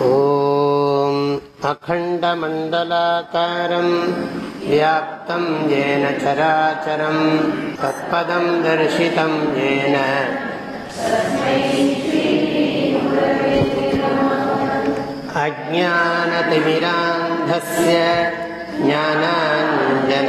ॐ अखण्डमण्डलाकारम् व्याप्तं येन चराचरम् तत्पदं दर्शितं येन। अज्ञानतिमिरान्धस्य ज्ञानाञ्जनशलाकया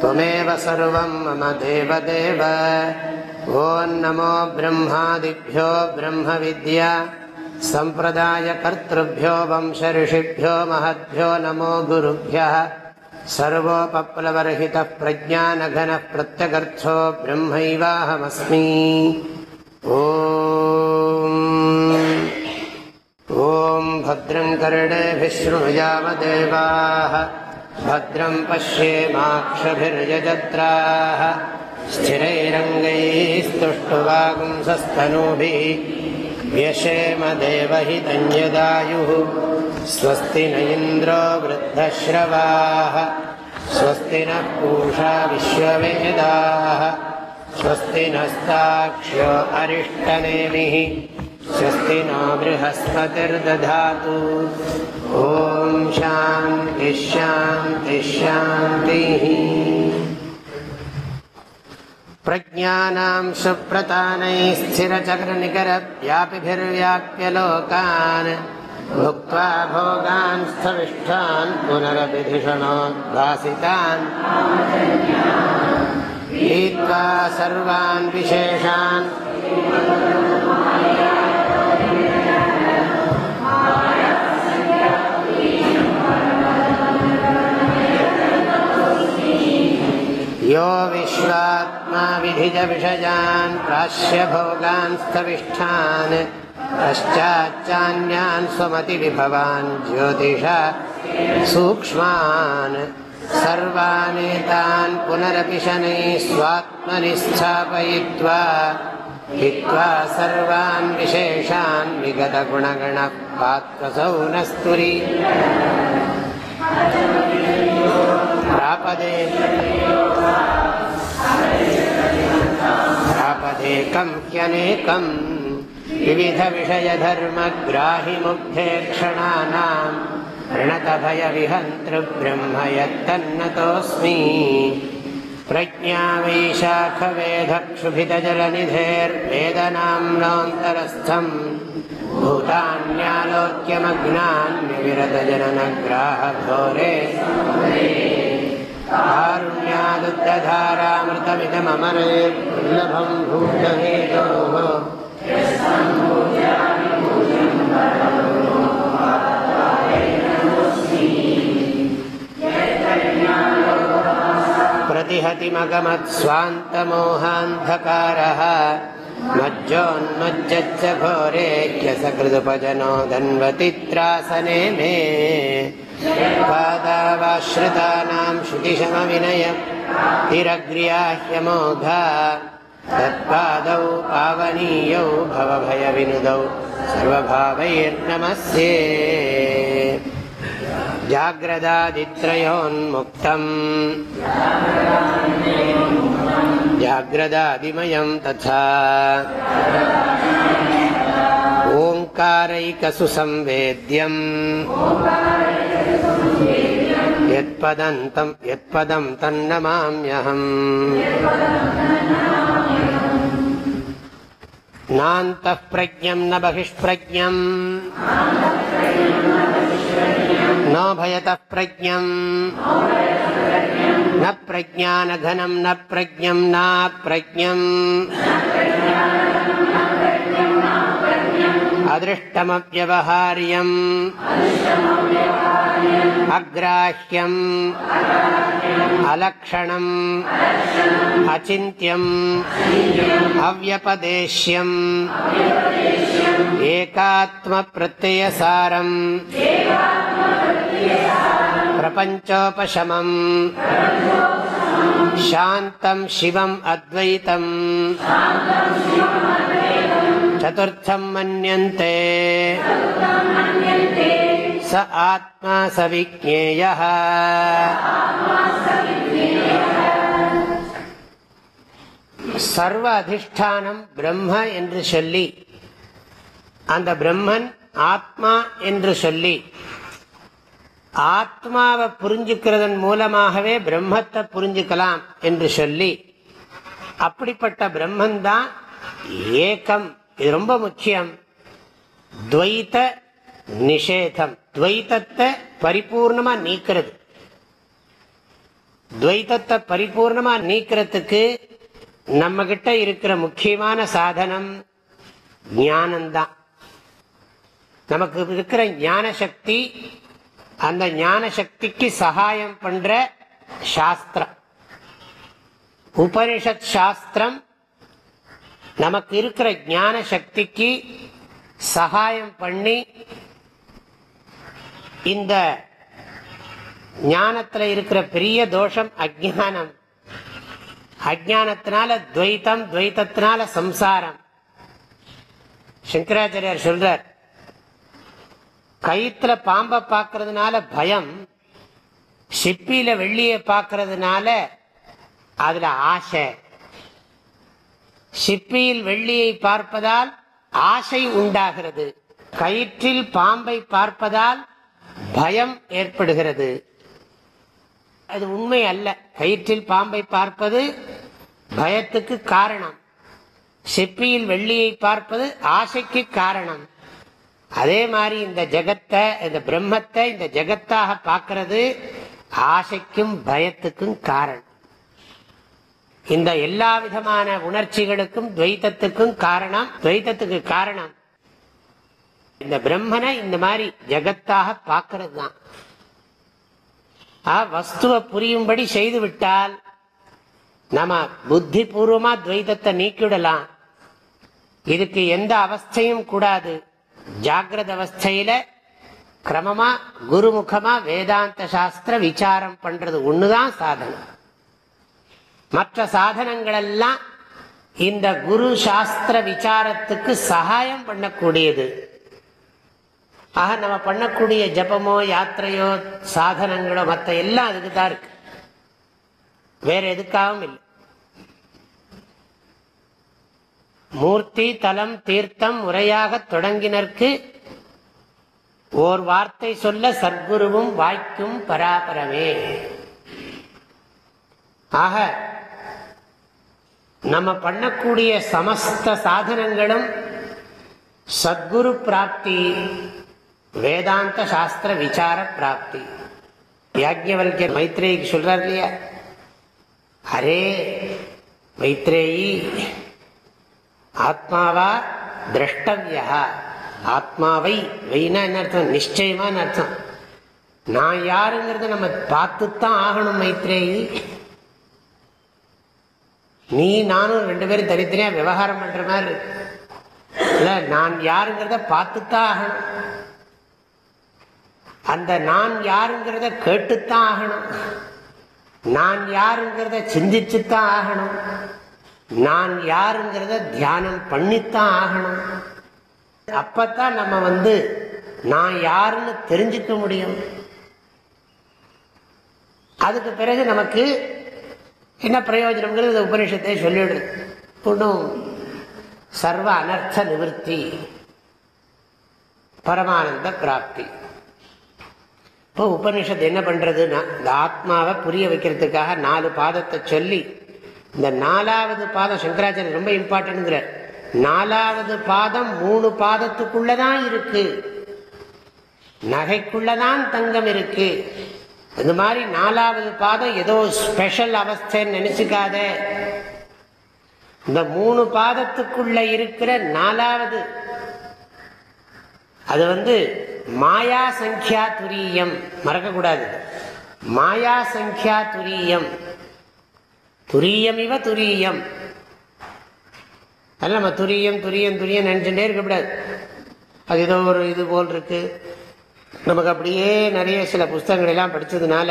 त्वमेव सर्वं मम देवदेव ॐ नमो ब्रह्मादिभ्यो ब्रह्मविद्या सम्प्रदायकर्तृभ्यो वंशऋषिभ्यो महद्भ्यो नमो गुरुभ्यः सर्वोपप्लवर्हितः प्रज्ञानघनः प्रत्यगर्थो ब्रह्मैवाहमस्मि ॐ ॐ भद्रं कर्णेभिः शृणुयामदेवाः भद्रं पश्येमाक्षभिर्यजत्राः स्थिरैरङ्गैस्तुष्टुवागुंसस्तनूभिः व्यशेम देवहितन्यदायुः स्वस्ति न इन्द्रो वृद्धश्रवाः स्वस्ति नः पूषा विश्ववेदाः स्वस्ति नस्ताक्ष्यो अरिष्टनेमिः स्वस्ति नो बृहस्पतिर्दधातु ॐ शान्तिः। प्रज्ञानां सुप्रतानैः लोकान् भुक्त्वा भोगान् स्थविष्ठान् पुनरभिधिषणोद्भासितान् हीत्वा सर्वान् विशेषान् यो विश्वात्मा विधिजविषयान् प्राश्यभोगान् स्थविष्ठान् पश्चाच्चान्यान् स्वमतिविभवान्, ज्योतिषा सूक्ष्मान्। सर्वानेतान् पुनरपि शनैः स्वात्मनि स्थापयित्वा हित्वा सर्वान् विशेषान् विगतगुणगणः पात्वसौ न प्रापदे। ्यनेकम् विविधविषयधर्मग्राहि मुग्धेक्षणानाम् रणतभयविहन्तृब्रह्म यत्तन्नतोऽस्मि प्रज्ञा वैशाखवेधक्षुभितजलनिधेर्वेदनाम्नान्तरस्थम् भूतान्यालोक्यमग्नान्यविरतजननग्राहघोरे। ुण्यादुद्धधारामृतमिदममरे दुर्लभम् प्रतिहतिमगमत्स्वान्तमोहान्धकारः। मज्जोन्मज्जज्ज भोरेऽख्य सकृदुपजनो धन्वतित्रासने मे। पादावाश्रितानां श्रुतिशमविनय तिरग्र्याह्यमोघा तत्पादौ पावनीयौ भवभयविनुदौ सर्वभावैर्नमस्ये जाग्रदादित्रयोन्मुक्तम् जाग्रदादिमयं तथा ओङ्कारैकसुसंवेद्यम् यत्पदन्तं यत्पदं तन्नमाम्यहम् नान्तः प्रज्ञं न बहिष्प्रज्ञम् न भयतः प्रज्ञम् न प्रज्ञानघनं न प्रज्ञं नाप्रज्ञम् அதிருஷ்டமவியவஹாரியம். அக்ராஹ்யம். அலக்ஷணம். அச்சிந்தியம். அவ்வபதேஷ்யம் ஏகாத்ம பிரத்யசாரம் பிரபஞ்சோபசமம். சாந்தம் சிவம் அத்வைத்தம். चतुर्थम् मन्यन्ते स आत्मा स विज्ञेयः சர்வ அதிஷ்டானம் பிரம்ம என்று சொல்லி அந்த பிரம்மன் ஆத்மா என்று சொல்லி ஆத்மாவை புரிஞ்சுக்கிறதன் மூலமாகவே பிரம்மத்தை புரிஞ்சுக்கலாம் என்று சொல்லி அப்படிப்பட்ட பிரம்மன் தான் ஏகம் இது ரொம்ப முக்கியம். துவைத்த நிஷேதம். துவைத்தத்தை பரிபூர்ணமா நீக்கிறது. துவைத்தத்தை பரிபூர்ணமா நீக்கிறதுக்கு நம்ம கிட்ட இருக்கிற முக்கியமான சாதனம் ஞானம்தான். நமக்கு இருக்கிற ஞான சக்தி அந்த ஞான சக்திக்கு சகாயம் பண்ற சாஸ்திரம். உபனிஷத் சாஸ்திரம் நமக்கு இருக்கிற ஞான சக்திக்கு சகாயம் பண்ணி இந்த ஞானத்தில் இருக்கிற பெரிய தோஷம் அஜானம் அஜானத்தினால துவைத்தம் துவைத்தத்தினால சம்சாரம். சங்கராச்சாரியார் சொல்றார் கயிற்றுல பாம்பை பார்க்கறதுனால பயம் சிப்பியில வெள்ளியை பார்க்கறதுனால அதுல ஆசை. சிப்பியில் வெள்ளியை பார்ப்பதால் ஆசை உண்டாகிறது. கயிற்றில் பாம்பை பார்ப்பதால் பயம் ஏற்படுகிறது. அது உண்மை அல்ல. கயிற்றில் பாம்பை பார்ப்பது பயத்துக்கு காரணம். சிப்பியில் வெள்ளியை பார்ப்பது ஆசைக்கு காரணம். அதே மாதிரி இந்த ஜெகத்தை இந்த பிரம்மத்தை இந்த ஜெகத்தாக பார்க்கறது ஆசைக்கும் பயத்துக்கும் காரணம். இந்த எல்லா விதமான உணர்ச்சிகளுக்கும் துவைத்தத்துக்கும் காரணம் துவைத்தத்துக்கு காரணம். இந்த பிரம்மனை இந்த மாதிரி ஜெகத்தாக பார்க்கறது தான் வஸ்துவை புரியும்படி செய்து விட்டால் நம்ம புத்தி பூர்வமா துவைதத்தை நீக்கிவிடலாம். இதுக்கு எந்த அவஸ்தையும் கூடாது. ஜாகிரத அவஸ்தையில கிரமமா குருமுகமா வேதாந்த சாஸ்திர விசாரம் பண்றது ஒண்ணுதான் சாதனை. மற்ற சாதனங்களெல்லாம் இந்த குரு சாஸ்திர விசாரத்துக்கு சகாயம் பண்ணக்கூடியது. ஆக நம்ம பண்ணக்கூடிய ஜபமோ யாத்திரையோ சாதனங்களோ மற்ற எல்லாம் அதுக்கு தான் இருக்கு. வேற எதுக்காகவும் இல்லை. மூர்த்தி தலம் தீர்த்தம் முறையாக தொடங்கினர்க்கு ஓர் வார்த்தை சொல்ல சர்க்குருவும் வாய்க்கும் பராபரமே. ஆக நம்ம பண்ணக்கூடிய சமஸ்த சாதனங்களும் சத்குரு பிராப்தி வேதாந்த சாஸ்திர விசார பிராப்தி. யாஜ்யவல்யர் மைத்ரேயிக்கு சொல்றார் இல்லையா? அரே மைத்ரேயி ஆத்மாவா திரஷ்டவியா ஆத்மாவை வெயினா என்ன அர்த்தம்? நிச்சயமான அர்த்தம். நான் யாருங்கிறத நம்ம பார்த்துத்தான் ஆகணும் மைத்ரேயி. நீ நானும் ரெண்டு பேரும் தனித்தனியா விவகாரம் பண்ற மாதிரி இல்ல நான் யாருங்கிறத பார்த்துத்தான் ஆகணும். அந்த நான் யாருங்கிறத கேட்டுத்தான் ஆகணும். நான் யாருங்கிறத சிந்திச்சுத்தான் ஆகணும். நான் யாருங்கிறத தியானம் பண்ணித்தான் ஆகணும். அப்பத்தான் நம்ம வந்து நான் யாருன்னு தெரிஞ்சுக்க முடியும். அதுக்கு பிறகு நமக்கு என்ன பிரயோஜனம்ங்கிறது உபனிஷத்தை சொல்லிடுது ஒன்றும் சர்வ அனர்த்த நிவர்த்தி பரமானந்த பிராப்தி. இப்போ உபனிஷத்து என்ன பண்றதுன்னா இந்த ஆத்மாவை புரிய வைக்கிறதுக்காக நாலு பாதத்தை சொல்லி இந்த நாலாவது பாதம் சங்கராச்சாரிய ரொம்ப இம்பார்ட்டன்ட்ங்கிறார் நாலாவது பாதம் மூணு பாதத்துக்குள்ளதான் இருக்கு. நகைக்குள்ளதான் தங்கம் இருக்கு. இந்த மாதிரி நாலாவது பாதம் ஏதோ ஸ்பெஷல் அவஸ்தைன்னு நினைச்சுக்காத. இந்த மூணு பாதத்துக்குள்ள இருக்கிற நாலாவது அது வந்து மாயா சங்கியா துரியம். மறக்கக்கூடாது. மாயா சங்கியா துரியம். துரியம் இவ துரியம். அல்ல நம்ம துரியம் துரியம் துரியம் நினைச்சுட்டே இருக்கக்கூடாது. அது ஏதோ ஒரு இது போல் இருக்குது நமக்கு அப்படியே நிறைய சில புஸ்தகங்கள் எல்லாம் படித்ததுனால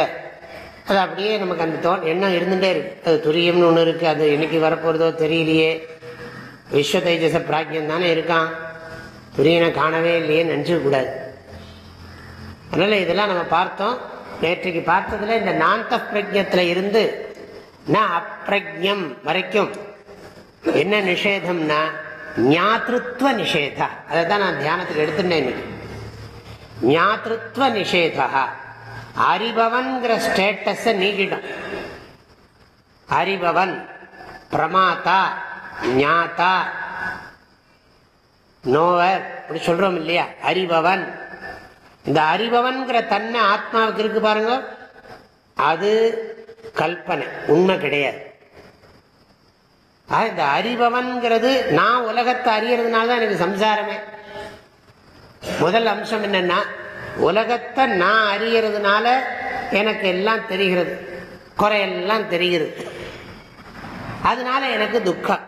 அது அப்படியே நமக்கு அந்த தோ எண்ணம் இருந்துகிட்டே இருக்குது அது துரியம்னு ஒன்று இருக்குது அது என்னைக்கு வரப்போகிறதோ தெரியலையே. விஸ்வ தைஜச பிராக்கியம் தானே இருக்கான். துரியனை காணவே இல்லையே நினச்சிக்கூடாது அதனால் இதெல்லாம் நம்ம பார்த்தோம். நேற்றைக்கு பார்த்ததுல இந்த நாந்த பிரஜத்தில் இருந்து நான் அப்பிரஜம் வரைக்கும் என்ன நிஷேதம்னா ஞாத்திருத்துவ நிஷேதா. அதை தான் நான் தியானத்துக்கு எடுத்துட்டேன் இன்னைக்கு. ஞாத்திருத்வ நிஷேதா அறிபவன்கிற ஸ்டேட்டஸ நீக்கிடும். அறிபவன் பிரமாதா ஞாதா நோவர் அப்படி சொல்றோம் இல்லையா? அறிபவன். இந்த அறிபவன்கிற தன்மை ஆத்மாவுக்கு இருக்கு பாருங்க. அது கல்பனை உண்மை கிடையாது. இந்த அறிபவன்கிறது நான் உலகத்தை அறியறதுனால தான் எனக்கு சம்சாரமே. முதல் அம்சம் என்னன்னா உலகத்தை நான் அறிகிறதுனால எனக்கு எல்லாம் தெரிகிறது. குறையெல்லாம் தெரிகிறது. அதனால எனக்கு துக்கம்.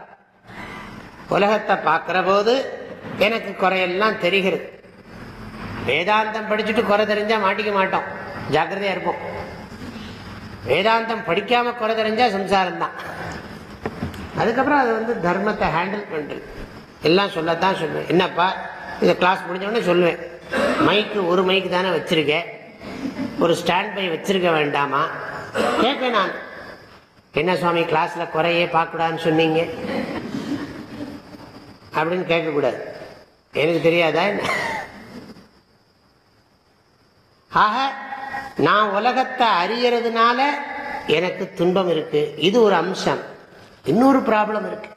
உலகத்தை பார்க்கிற போது எனக்கு குறையெல்லாம் தெரிகிறது. வேதாந்தம் படிச்சுட்டு குறை தெரிஞ்சா மாட்டிக்க மாட்டோம். ஜாக்கிரதையா இருப்போம். வேதாந்தம் படிக்காம குறை தெரிஞ்சா சம்சாரம் தான் அதுக்கப்புறம் அது வந்து தர்மத்தை ஹேண்டில் பண்றது. எல்லாம் சொல்லத்தான் சொல்லுவேன் என்னப்பா? இந்த கிளாஸ் முடிஞ்சோடனே சொல்லுவேன். மைக்கு ஒரு மைக்கு தானே வச்சுருக்கேன் ஒரு ஸ்டாண்ட் பை வச்சிருக்க வேண்டாமா? கேட்பேன் நான். என்ன சுவாமி கிளாஸ்ல குறையே பார்க்கக்கூடாதுன்னு சொன்னீங்க. அப்படின்னு கேட்கக்கூடாது. எனக்கு தெரியாதா என்ன? ஆக நான் உலகத்தை அறியறதுனால எனக்கு துன்பம் இருக்கு. இது ஒரு அம்சம். இன்னொரு ப்ராப்ளம் இருக்கு.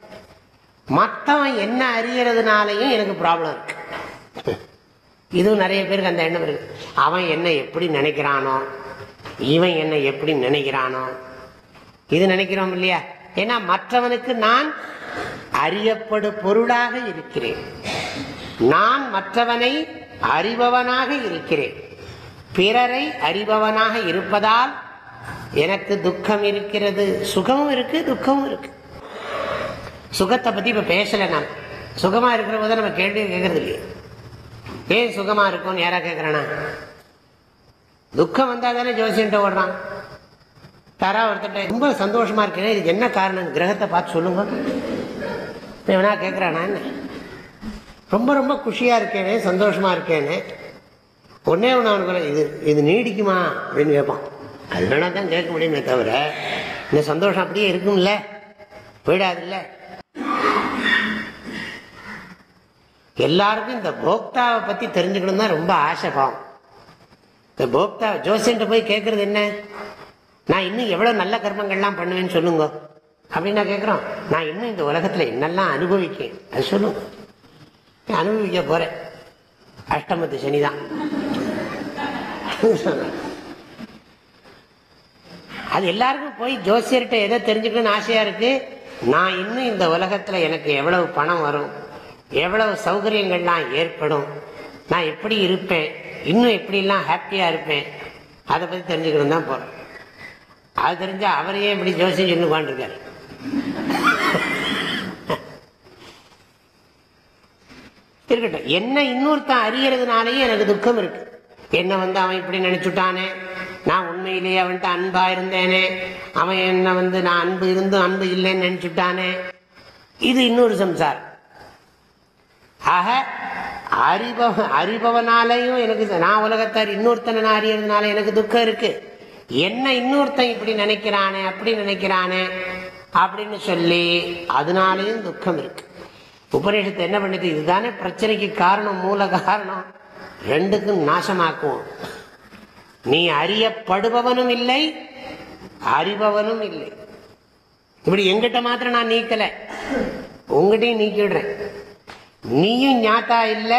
மற்றவன் என்ன அறியறதுனாலையும் எனக்கு ப்ராப்ளம் இருக்கு. இதுவும் நிறைய பேருக்கு அந்த எண்ணம் இருக்கு. அவன் என்ன எப்படி நினைக்கிறானோ இவன் என்ன எப்படி நினைக்கிறானோ. இது நினைக்கிறோம் இல்லையா? ஏன்னா மற்றவனுக்கு நான் அறியப்படு பொருளாக இருக்கிறேன். நான் மற்றவனை அறிபவனாக இருக்கிறேன். பிறரை அறிபவனாக இருப்பதால் எனக்கு துக்கம் இருக்கிறது. சுகமும் இருக்கு துக்கமும் இருக்கு. சுகத்தை பத்தி இப்ப பேசல நான். சுகமா இருக்கிற போது நம்ம கேள்வி கேட்கறது இல்லையே. ஏன் சுகமா இருக்கும்னு யாரா கேட்கறானா துக்கம் வந்தால் தானே ஜோசியன்ட்ட ஓடுறான். தாரா ஒருத்தட்ட ரொம்ப சந்தோஷமா இருக்கேன் இதுக்கு என்ன காரணம் கிரகத்தை பார்த்து சொல்லுங்க. வேணா கேட்கறானா என்ன? ரொம்ப ரொம்ப குஷியா இருக்கேனே சந்தோஷமா இருக்கேனே. ஒன்னே ஒன்று அவனுக்கு இது இது நீடிக்குமா? அப்படின்னு கேட்பான் அது வேணா தான் கேட்க முடியுமே தவிர இந்த சந்தோஷம் அப்படியே இருக்கும்ல. போயிடாதுல்ல. எல்லாருக்கும் இந்த போக்தாவை பத்தி தெரிஞ்சுக்கணும் தான் ரொம்ப ஆசை இந்த போக்தா ஜோசியன்ட்ட போய் கேட்கறது என்ன? நான் இன்னும் எவ்வளவு நல்ல கர்மங்கள்லாம் பண்ணுவேன்னு சொல்லுங்க. அப்படின்னு நான் கேட்குறோம் நான் இன்னும் இந்த உலகத்துல என்னெல்லாம் அனுபவிக்கேன்? அது சொல்லுங்க. அனுபவிக்க போறேன். அஷ்டமத்து சனிதான் அது எல்லாருக்கும் போய் ஜோசியர்கிட்ட எதை தெரிஞ்சுக்கணும்னு ஆசையா இருக்கு? நான் இன்னும் இந்த உலகத்துல எனக்கு எவ்வளவு பணம் வரும்? எவ்வளவு சௌகரியங்கள்லாம் ஏற்படும்? நான் எப்படி இருப்பேன்? இன்னும் எப்படிலாம் ஹாப்பியாக இருப்பேன்? அதை பற்றி தெரிஞ்சுக்கணும் தான் போகிறோம் அது தெரிஞ்சால் அவரையே இப்படி ஜோசியம் சொல்லி உட்காந்துருக்காரு இருக்கட்டும். என்ன இன்னொருத்தன் அறியறதுனாலயும் எனக்கு துக்கம் இருக்கு. என்ன வந்து அவன் இப்படி நினைச்சுட்டானே? நான் உண்மையிலேயே அவன்கிட்ட அன்பா இருந்தேனே? அவன் என்ன வந்து நான் அன்பு இருந்தும் அன்பு இல்லைன்னு நினைச்சுட்டானே? இது இன்னொரு சம்சாரம். ஆக அறிபவ அறிபவனாலையும் எனக்கு நான் உலகத்தார் இன்னொருத்தனை நான் அறியறதுனால எனக்கு துக்கம் இருக்கு. என்ன இன்னொருத்தன் இப்படி நினைக்கிறானே அப்படி நினைக்கிறானே அப்படின்னு சொல்லி அதனாலேயும் துக்கம் இருக்கு. உபநிஷத்து என்ன பண்ணுது? இதுதானே பிரச்சனைக்கு காரணம் மூல காரணம். ரெண்டுக்கும் நாசமாக்குவோம் நீ அறியப்படுபவனும் இல்லை அறிபவனும் இல்லை. இப்படி எங்கிட்ட மாத்திரம் நான் நீக்கல. உங்ககிட்டயும் நீக்கிடுறேன் நீயும் ஞாத்தா இல்லை.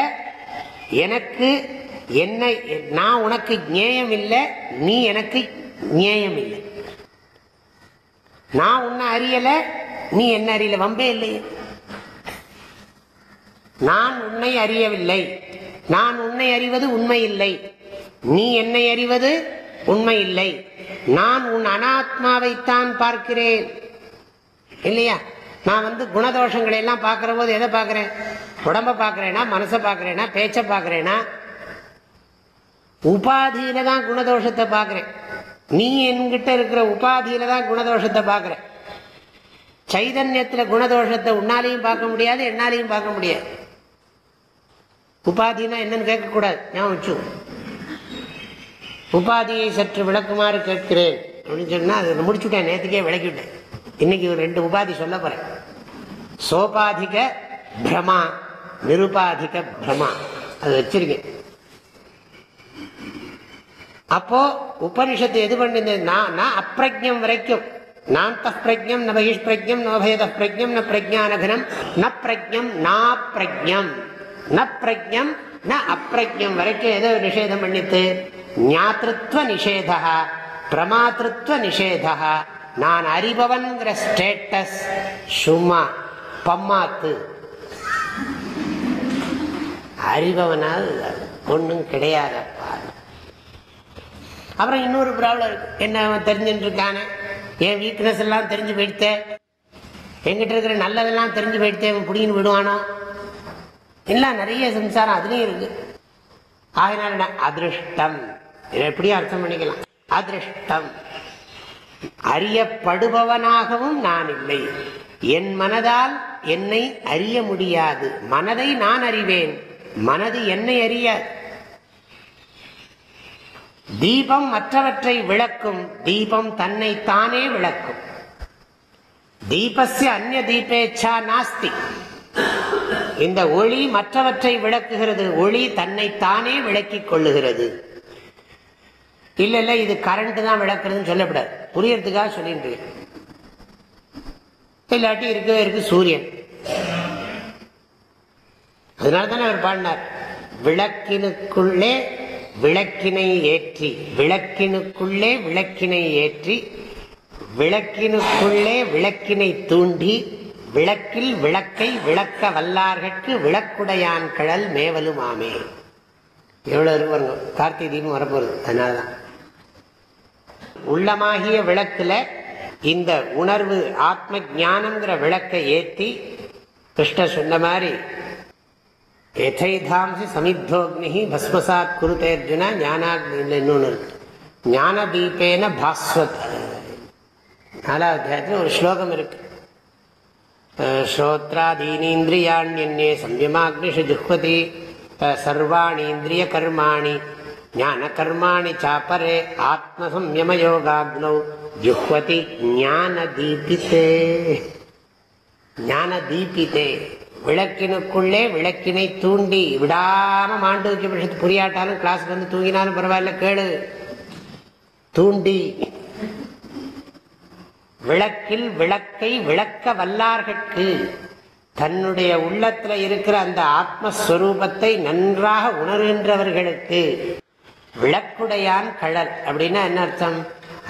எனக்கு என்னை நான் உனக்கு ஞேயம் இல்லை நீ எனக்கு ஞேயம் இல்லை. நான் உன்னை அறியலை நீ என்ன அறியல வம்பே இல்லையே. நான் உன்னை அறியவில்லை. நான் உன்னை அறிவது உண்மை இல்லை. நீ என்னை அறிவது உண்மை இல்லை. நான் உன் அனாத்மாவைத்தான் பார்க்கிறேன். இல்லையா? நான் வந்து குணதோஷங்களை எல்லாம் பார்க்கிற போது எதை பார்க்குறேன்? உடம்ப பார்க்குறேன்னா மனசை பார்க்குறேன்னா பேச்சை பார்க்குறேன்னா உபாதியில தான் குணதோஷத்தை பார்க்குறேன். நீ என்கிட்ட இருக்கிற உபாதியில தான் குணதோஷத்தை பார்க்கிறேன். சைதன்யத்தில் குணதோஷத்தை உன்னாலையும் பார்க்க முடியாது என்னாலையும் பார்க்க முடியாது. உபாதினா என்னன்னு கேட்கக்கூடாது. ஞாபகம் வச்சு உபாதியை சற்று விளக்குமாறு கேட்கிறேன். அப்படின்னு சொன்னால் அதை முடிச்சுட்டேன் நேற்றுக்கே விளக்கிவிட்டேன். இன்னைக்கு ஒரு ரெண்டு உபாதி சொல்ல போறேன். சோபாதிக பிரமா நிருபாதிக பிரமா. அது வச்சிருக்கேன். அப்போ உபனிஷத்து எது பண்ணுது? நான் அப்பிரஜம் வரைக்கும். நான் பிரஜம் ந பகிஷ் பிரஜம் நோபயத பிரஜம் ந பிரஜானகனம் ந பிரஜம் நா பிரஜம் ந பிரஜம் ந அப்பிரஜம் வரைக்கும் எதோ நிஷேதம் பண்ணித்து ஞாத்திருத்வ நிஷேதா பிரமாத்திருத்வ நிஷேதா நான் அறிபவன்கிற ஸ்டேட்டஸ் சும்மா பம்மாத்து. அறிபவனால் ஒன்றும் கிடையாதப்பா அப்புறம் இன்னொரு ப்ராப்ளம் இருக்கு. என்ன அவன் தெரிஞ்சுட்டு இருக்கானே? என் வீக்னஸ் எல்லாம் தெரிஞ்சு போயிடுத்தேன் எங்கிட்ட இருக்கிற நல்லதெல்லாம் தெரிஞ்சு போயிடுத்தேன் அவன் பிடிங்கின்னு விடுவானோ? எல்லாம் நிறைய சம்சாரம் அதுலேயும் இருக்கு. ஆகினால என்ன? அதிருஷ்டம். இதை எப்படியும் அர்த்தம் பண்ணிக்கலாம். அதிருஷ்டம். அறியப்படுபவனாகவும் நான் இல்லை என் மனதால் என்னை அறிய முடியாது. மனதை நான் அறிவேன். மனது என்னை அறியாது. தீபம் மற்றவற்றை விளக்கும். தீபம் தன்னை தானே விளக்கும். தீபஸ்ய அந்நிய தீபேச்சா நாஸ்தி. இந்த ஒளி மற்றவற்றை விளக்குகிறது. ஒளி தன்னை தானே விளக்கிக் கொள்ளுகிறது. இல்ல இல்ல இது கரண்ட் தான் விளக்குறதுன்னு சொல்லப்படாது புரியறதுக்காக சொல்லிட்டு இல்லாட்டி இருக்கவே இருக்கு சூரியன். அதனால தானே அவர் பாடினார். விளக்கினுக்குள்ளே விளக்கினை ஏற்றி விளக்கினுக்குள்ளே விளக்கினை ஏற்றி விளக்கினுக்குள்ளே விளக்கினை தூண்டி விளக்கில் விளக்கை விளக்க வல்லார்கட்கு விளக்குடையான் கழல் மேவலும் ஆமே எவ்வளவு இருக்கு கார்த்திகை தீபம் வரப்போகுது. அதனாலதான். உள்ளமாகிய விளக்குல இந்த உணர்வு ஆத்ம ஜானங்கிற விளக்கை ஏற்றி கிருஷ்ண சொன்ன மாதிரி எதைதாம்சி சமித்தோக்னி பஸ்மசாத் குருதேர்ஜுன ஞானாக்னு இன்னொன்று இருக்கு. ஞான தீபேன பாஸ்வத். நாலாவது அத்தியாயத்தில் ஒரு ஸ்லோகம் இருக்கு. ஸ்ரோத்ராதீனீந்திரியாண்யே சம்யமாக்னிஷு ஜுஹ்வதி சர்வாணீந்திரிய கர்மாணி ஞான கர்மாணி சாப்பரே ஆத்மசம்யமயோகாக்னௌ ஜுஹ்வதி ஞான தீபித்தே ஞான தீபித்தே விளக்கினுக்குள்ளே விளக்கினை தூண்டி விடாம மாண்டூக்கிய பட்சத்து புரியாட்டாலும் கிளாஸுக்கு வந்து தூங்கினாலும் பரவாயில்ல கேளு தூண்டி விளக்கில் விளக்கை விளக்க வல்லார்கட்கு தன்னுடைய உள்ளத்தில் இருக்கிற அந்த ஆத்மஸ்வரூபத்தை நன்றாக உணர்கின்றவர்களுக்கு விளக்குடையான் கழல் அப்படின்னா என்ன அர்த்தம்?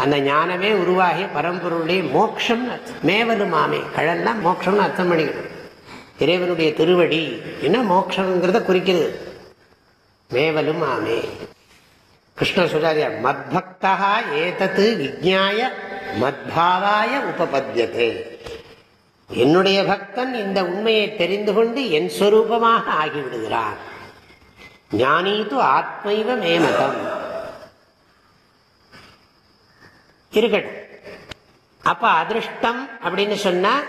அந்த ஞானமே உருவாகி பரம்பொருளுடைய மோட்சம் மேவலுமாமே கழல்னா மோட்சம்னு அர்த்தம் பண்ணிக்கணும். இறைவனுடைய திருவடி என்ன மோட்சங்கிறத குறிக்கிறது? மேவலும் ஆமே கிருஷ்ண சொல்றாரியா மத்பக்தா ஏதத்து விஜாய மத்பாவாய உபபத்தியதே என்னுடைய பக்தன் இந்த உண்மையை தெரிந்து கொண்டு என் சொரூபமாக ஆகிவிடுகிறான். ஞானீது ஆத்மைவ மேமதம். இருக்கட்டும் அப்ப அதிருஷ்டம் அப்படின்னு சொன்னா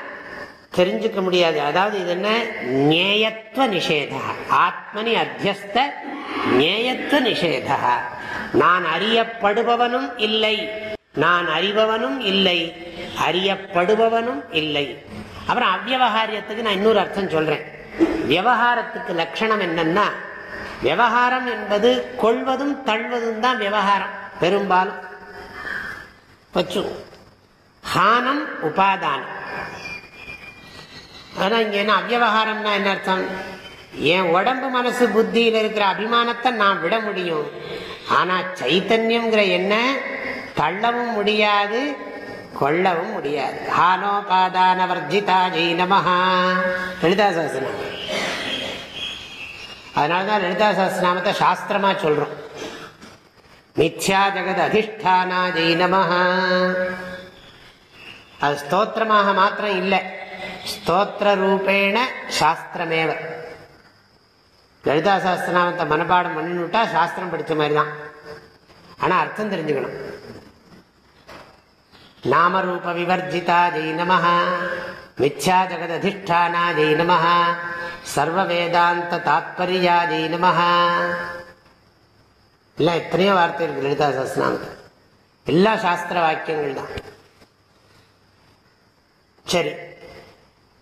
தெரிஞ்சுக்க முடியாது. அதாவது இது என்ன? நேயத்துவ நிஷேதா. ஆத்மனி அத்தியஸ்த நேயத்துவ நிஷேதா. நான் அறியப்படுபவனும் இல்லை. நான் அறிபவனும் இல்லை. அறியப்படுபவனும் இல்லை. அப்புறம் அவ்வகாரியத்துக்கு நான் இன்னொரு அர்த்தம் சொல்றேன். விவகாரத்துக்கு லட்சணம் என்னன்னா விவகாரம் என்பது கொள்வதும் தள்ளுவதும் தான் விவகாரம் பெரும்பாலும். வச்சு ஹானம் உபாதானம். ஆனால் இங்கே என்ன அவ்வகாரம்னா என்ன அர்த்தம்? என் உடம்பு மனசு புத்தியில் இருக்கிற அபிமானத்தை நான் விட முடியும். ஆனால் சைத்தன்யம்ங்கிற என்ன? தள்ளவும் முடியாது கொள்ளவும் முடியாது. ஹானோபாதான வர்ஜிதா ஜெய் நமஹா. லலிதா அதனால்தான் லலிதா சஹஸ்ரநாமத்தை சாஸ்திரமா சொல்றோம். மித்யா ஜெகத் அதிஷ்டானா ஜெய் நமஹா. அது ஸ்தோத்திரமாக மாத்திரம் இல்லை. ஸ்தோத்திர ரூபேண சாஸ்திரமேவ. லலிதா சாஸ்திரநாமத்தை மனப்பாடம் பண்ணிவிட்டா சாஸ்திரம் படித்த மாதிரி தான் ஆனால் அர்த்தம் தெரிஞ்சுக்கணும். நாமரூப விவர்ஜிதா ஜெய் நமஹா. மித்யா ஜெகததிஷ்டானா ஜெய் நம சர்வவேதாந்த தாத்பரியாஜை நம இல்லை எத்தனையோ வார்த்தை இருக்கு லலிதா சஸ்நாமத்தில் எல்லா சாஸ்திர வாக்கியங்கள் தான் சரி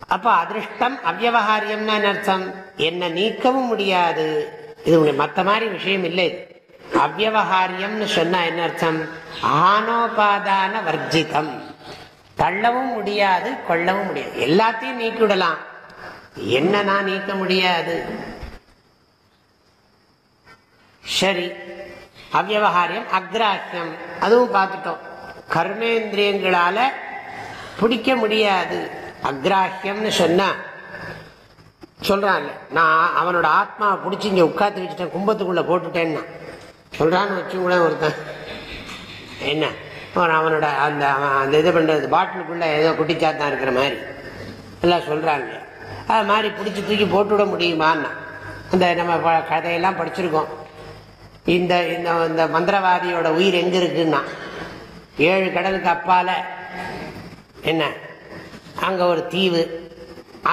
அப்ப அதிருஷ்டம் அவ்வகாரியம்னா அர்த்தம் என்ன நீக்கவும் முடியாது இது மற்ற மாதிரி விஷயம் இல்லை அவ்வகாரியம்னு சொன்னா என்ன அர்த்தம் ஆனோபாதான வர்ஜிதம் தள்ளவும் முடியாது கொள்ளவும் முடியாது. எல்லாத்தையும் நீக்கிவிடலாம் என்ன நான் நீக்க முடியாது. சரி. அவ்வகாரியம் அக்ராஹியம். அதுவும் பார்த்துட்டோம். கர்மேந்திரியங்களால பிடிக்க முடியாது. அக்ராஹியம்னு சொன்னா சொல்றான்ல நான் அவனோட ஆத்மாவை பிடிச்சி இங்க உட்காந்து வச்சுட்டேன் கும்பத்துக்குள்ள போட்டுட்டேன்னா சொல்றான்னு வச்சுங்களேன் ஒருத்தன். என்ன? அவனோட அந்த அந்த இது பண்ணுறது பாட்டிலுக்குள்ளே ஏதோ குட்டிச்சாத்தான் இருக்கிற மாதிரி. எல்லாம் சொல்கிறாங்க அது மாதிரி பிடிச்சி தூக்கி போட்டு விட முடியுமான்னா. அந்த நம்ம கதையெல்லாம் படிச்சிருக்கோம். இந்த இந்த மந்திரவாதியோட உயிர் எங்கே இருக்குன்னா ஏழு கடலுக்கு அப்பால் என்ன? அங்கே ஒரு தீவு.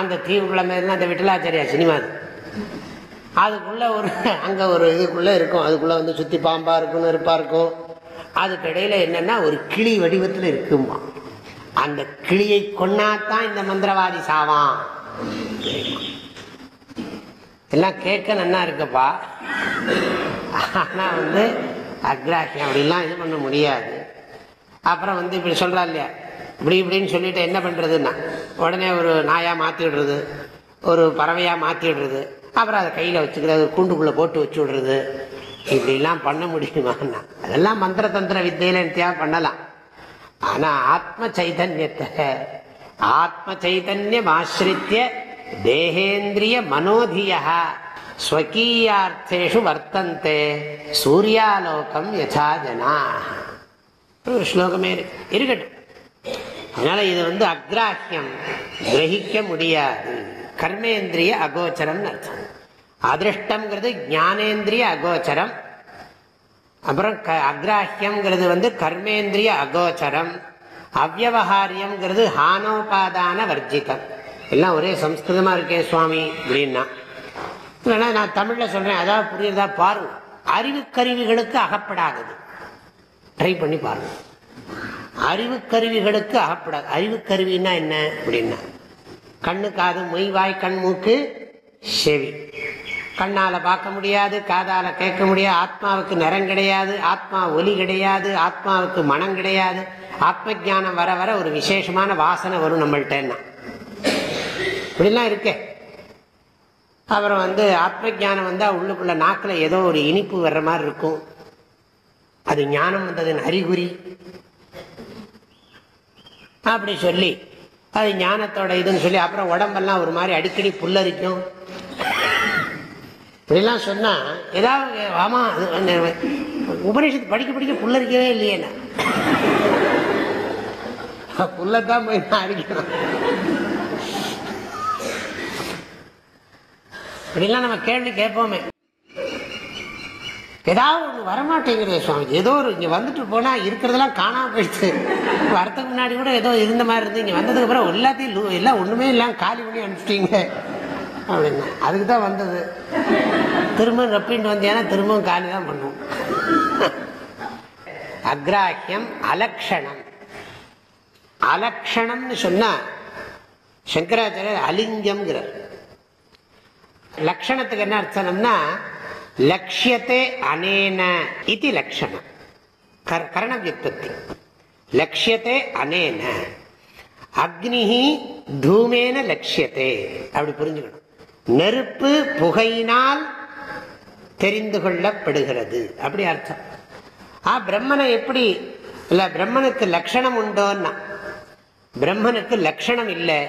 அந்த தீவுக்குள்ள மேலாம் அந்த விட்டலாச்சாரியா சினிமா அதுக்குள்ளே ஒரு அங்கே ஒரு இதுக்குள்ளே இருக்கும். அதுக்குள்ளே வந்து சுற்றி பாம்பாக இருக்கும் நெருப்பாக இருக்கும். அதுக்கு இடையில என்னன்னா ஒரு கிளி வடிவத்தில் இருக்குமா. அந்த கிளியை கொன்னாத்தான் இந்த மந்திரவாதி சாவான். எல்லாம் கேட்க நன்னா இருக்குப்பா. ஆனா வந்து அக்ராஹியம் அப்படிலாம் இது பண்ண முடியாது. அப்புறம் வந்து இப்படி சொல்றா இல்லையா. இப்படி இப்படின்னு சொல்லிட்டு என்ன பண்றதுன்னா உடனே ஒரு நாயா மாத்தி விடுறது ஒரு பறவையா மாத்தி விடுறது அப்புறம் அதை கையில வச்சுக்கிறது கூண்டுக்குள்ள போட்டு வச்சு விடுறது. இப்படிலாம் பண்ண முடியுமான்னா அதெல்லாம் மந்திர தந்திர வித்தையில நித்தியா பண்ணலாம். ஆனா ஆத்ம சைதன்யத்தை ஆத்ம சைதன்யம் ஆசிரித்திய தேகேந்திரிய மனோதியா ஸ்வகீயார்த்தேஷு வர்த்தந்தே சூர்யாலோகம் யசா ஜனா ஒரு ஸ்லோகமே இருக்கட்டும். அதனால இது வந்து அக்ராஹியம். கிரகிக்க முடியாது. கர்மேந்திரிய அகோச்சரம் அர்த்தம். அதிருஷ்டம்ங்கிறது ஞானேந்திரிய அகோச்சரம். அப்புறம் க அக்ராஹ்யம்ங்கிறது வந்து கர்மேந்திரிய அகோச்சரம். அவ்வகாரியம்ங்கிறது ஹானோபாதான வர்ஜிதம். எல்லாம் ஒரே சம்ஸ்கிருதமாக இருக்கேன் சுவாமி அப்படின்னா. இல்லைன்னா நான் தமிழில் சொல்கிறேன் அதாவது புரியுறதா? பாருங்க அறிவுக்கருவிகளுக்கு அகப்படாதது. ட்ரை பண்ணி பாருங்க. அறிவுக்கருவிகளுக்கு அகப்படாது. அறிவுக்கருவின்னா என்ன அப்படின்னா? கண்ணு காது மொய் வாய் கண் மூக்கு செவி. கண்ணால் பார்க்க முடியாது காதால் கேட்க முடியாது ஆத்மாவுக்கு நிறம் கிடையாது ஆத்மா ஒலி கிடையாது ஆத்மாவுக்கு மனம் கிடையாது. ஆத்ம ஞானம் வர வர ஒரு விசேஷமான வாசனை வரும் நம்மள்ட்ட இப்படிலாம் இருக்கே. அப்புறம் வந்து ஆத்ம ஜானம் வந்தால் உள்ளுக்குள்ள நாக்கில் ஏதோ ஒரு இனிப்பு வர்ற மாதிரி இருக்கும். அது ஞானம் வந்ததுன்னு அறிகுறி. அப்படி சொல்லி அது ஞானத்தோட இதுன்னு சொல்லி அப்புறம் உடம்பெல்லாம் ஒரு மாதிரி அடிக்கடி புல்லரிக்கும். இப்படிலாம் சொன்னா ஏதாவது ஆமாம் அது உபநிஷத்து படிக்க படிக்க புல்லரிக்கவே இல்லையே நான் புல்லத்தான் போய் நான் அடிக்கணும். இப்படிலாம் நம்ம கேள்வி கேட்போமே. ஏதாவது ஒன்று வரமாட்டேங்கிறது சுவாமி ஏதோ ஒரு இங்கே வந்துட்டு போனால் இருக்கிறதெல்லாம் காணாமல் போயிடுச்சு வரத்துக்கு முன்னாடி கூட ஏதோ இருந்த மாதிரி இருந்து இங்கே வந்ததுக்கு அப்புறம் எல்லாத்தையும் லூ- எல்லாம் ஒன்றுமே இல்லாமல் காலி பண்ணி அனுப்பிச்சிட்டீங்க. அப்படின்னா. அதுக்கு தான் வந்தது. திரும்ப ரப்பின்ட்டு வந்தியானா திரும்பவும் காலி தான் பண்ணுவோம். அக்ராஹியம் அலக்ஷணம். அலக்ஷணம்னு சொன்னா சங்கராச்சாரியர் அலிங்கம்ங்கிறார். லக்ஷணத்துக்கு என்ன அர்த்தம்னா லட்சியத்தை அனேன இது லட்சணம் கர் கரண வியுற்பத்தி லட்சியத்தை அனேன. அக்னிஹி தூமேன லட்சியத்தை அப்படி புரிஞ்சுக்கணும். நெருப்பு புகையினால் தெரிந்து கொள்ளப்படுகிறது. அப்படி அர்த்தம். ஆ பிரம்மனை எப்படி இல்லை பிரம்மனுக்கு லட்சணம் உண்டோன்னா பிரம்மனுக்கு லட்சணம் இல்லை.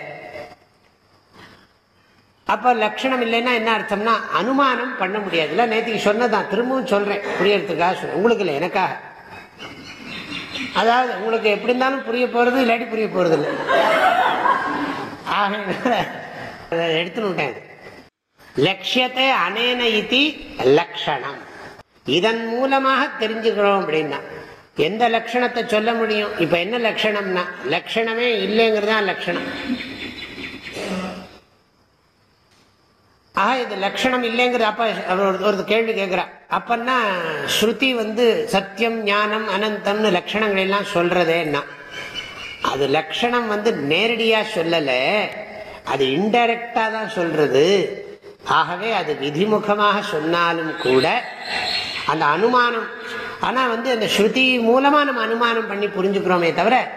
அப்போ லட்சணம் இல்லைன்னா என்ன அர்த்தம்னா அனுமானம் பண்ண முடியாதுல்ல நேற்றுக்கு சொன்னதான் திரும்பவும் சொல்கிறேன் புரியறதுக்காக சொல்றேன். உங்களுக்கு இல்லை எனக்காக. அதாவது உங்களுக்கு எப்படி இருந்தாலும் புரிய போகிறது இல்லாட்டி புரிய போகிறது இல்லை. ஆக எடுத்துன்னு விட்டேன். லட்சியத்தை அனேன இதி இதன் மூலமாக தெரிஞ்சுக்கிறோம் அப்படின்னா எந்த லட்சணத்தை சொல்ல முடியும்? இப்ப என்ன லட்சணம்னா லட்சணமே இல்லைங்கிறதான் லட்சணம். ஆஹா இது லட்சணம் இல்லைங்கிறது அப்ப அவர் ஒரு- கேள்வி கேட்கிறா அப்பன்னா ஸ்ருதி வந்து சத்தியம் ஞானம் அனந்தம்னு லட்சணங்கள் எல்லாம் சொல்றதேன்னா அது லட்சணம் வந்து நேரடியா சொல்லல அது இன்டைரக்டா தான் சொல்றது. ஆகவே அது விதிமுகமாக சொன்னாலும் கூட அந்த அனுமானம் ஆனால் வந்து அந்த ஸ்ருதி மூலமாக நம்ம அனுமானம் பண்ணி புரிஞ்சுக்கிறோமே தவிர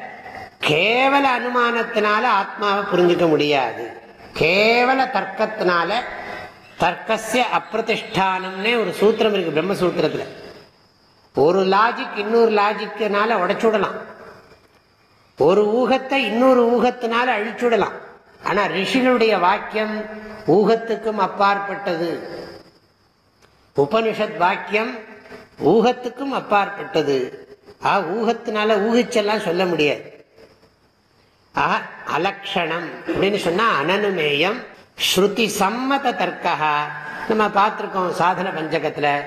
கேவல அனுமானத்தினால ஆத்மாவை புரிஞ்சுக்க முடியாது. கேவல தர்க்கத்தினால தர்க்கசிய அப்பிரதிஷ்டானம்னே ஒரு சூத்திரம் இருக்கு பிரம்மசூத்திரத்தில். ஒரு லாஜிக் இன்னொரு லாஜிக்கினால உடச்சுடலாம். ஒரு ஊகத்தை இன்னொரு ஊகத்தினால அழிச்சுடலாம். ஆனால் ரிஷிகளுடைய வாக்கியம் ஊகத்துக்கும் அப்பாற்பட்டது. உபனிஷத் வாக்கியம் ஊகத்துக்கும் அப்பாற்பட்டது. ஆ ஊகத்தினால ஊகிச்செல்லாம் சொல்ல முடியாது. ஆஹ் அலக்ஷணம் அப்படின்னு சொன்னா அனனுமேயம் ஸ்ருதி சம்மத தர்க்கா நம்ம பார்த்திருக்கோம் சாதன பஞ்சகத்துல.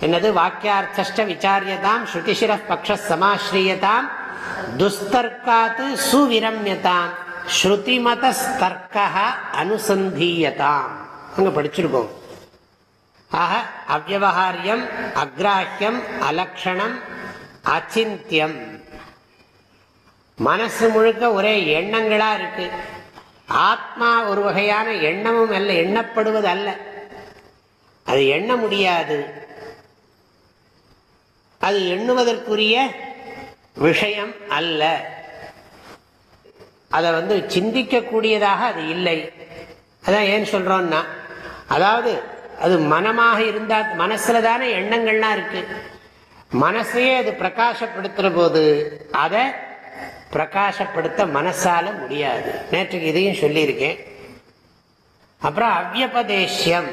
என்னது? வாக்கியார்த்த விசாரியதாம் ஸ்ருதிசிர பக்ஷ சமாஸ்ரீயதாம் துஸ்தர்காத்து சுவிரம்யதாம். ஸ்ருதிமத தர்க்க அனுசந்தீயதாம். அங்க படிச்சிருக்கோம். ஆக அவ்வகாரியம் அக்ராஹியம் அலக்ஷணம் அச்சிந்தியம். மனசு முழுக்க ஒரே எண்ணங்களா இருக்கு. ஆத்மா ஒரு வகையான எண்ணமும் அல்ல எண்ணப்படுவது அல்ல அது எண்ண முடியாது. அது எண்ணுவதற்குரிய விஷயம் அல்ல. அதை வந்து சிந்திக்கக்கூடியதாக அது இல்லை. அதான் ஏன் சொல்றோம்னா அதாவது அது மனமாக இருந்தால் மனசில் தானே எண்ணங்கள்லாம் இருக்கு. மனசையே அது பிரகாசப்படுத்துகிற போது அதை பிரகாசப்படுத்த மனசால முடியாது. நேற்றுக்கு இதையும் சொல்லியிருக்கேன். அப்புறம் அவ்யபதேசியம்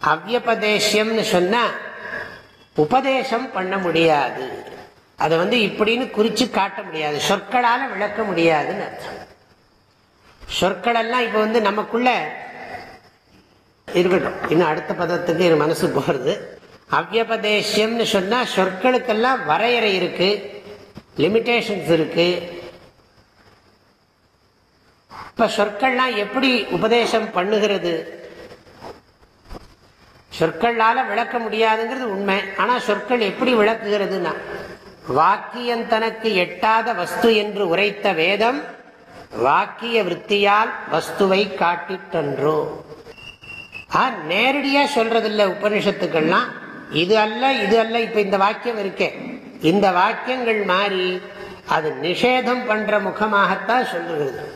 அவ்யபதேசியம்னு சொன்னால் உபதேசம் பண்ண முடியாது. அதை வந்து இப்படின்னு குறிச்சு காட்ட முடியாது. சொற்களால விளக்க முடியாதுன்னு அர்த்தம். சொற்கள் எல்லாம் வந்து நமக்குள்ள இருக்கட்டும். இன்னும் அடுத்த பதத்துக்கு என் மனசு போகிறது அவ்யபதேசியம்னு சொன்னா சொற்களுக்கெல்லாம் வரையறை இருக்கு. லிமிடேஷன்ஸ் இருக்கு. இப்போ சொற்கள்லாம் எப்படி உபதேசம் பண்ணுகிறது? சொற்களால விளக்க முடியாதுங்கிறது உண்மை. ஆனால் சொற்கள் எப்படி விளக்குகிறதுனா வாக்கியம் தனக்கு எட்டாத வஸ்து என்று உரைத்த வேதம் வாக்கிய விற்த்தியால் வஸ்துவை காட்டிட்டன்றோ. நேரடியா சொல்றதில்ல உபனிஷத்துக்கள்லாம். இது அல்ல இது அல்ல இப்ப இந்த வாக்கியம் இருக்கே. இந்த வாக்கியங்கள் மாறி அது நிஷேதம் பண்ற முகமாகத்தான் சொல்லுகிறது.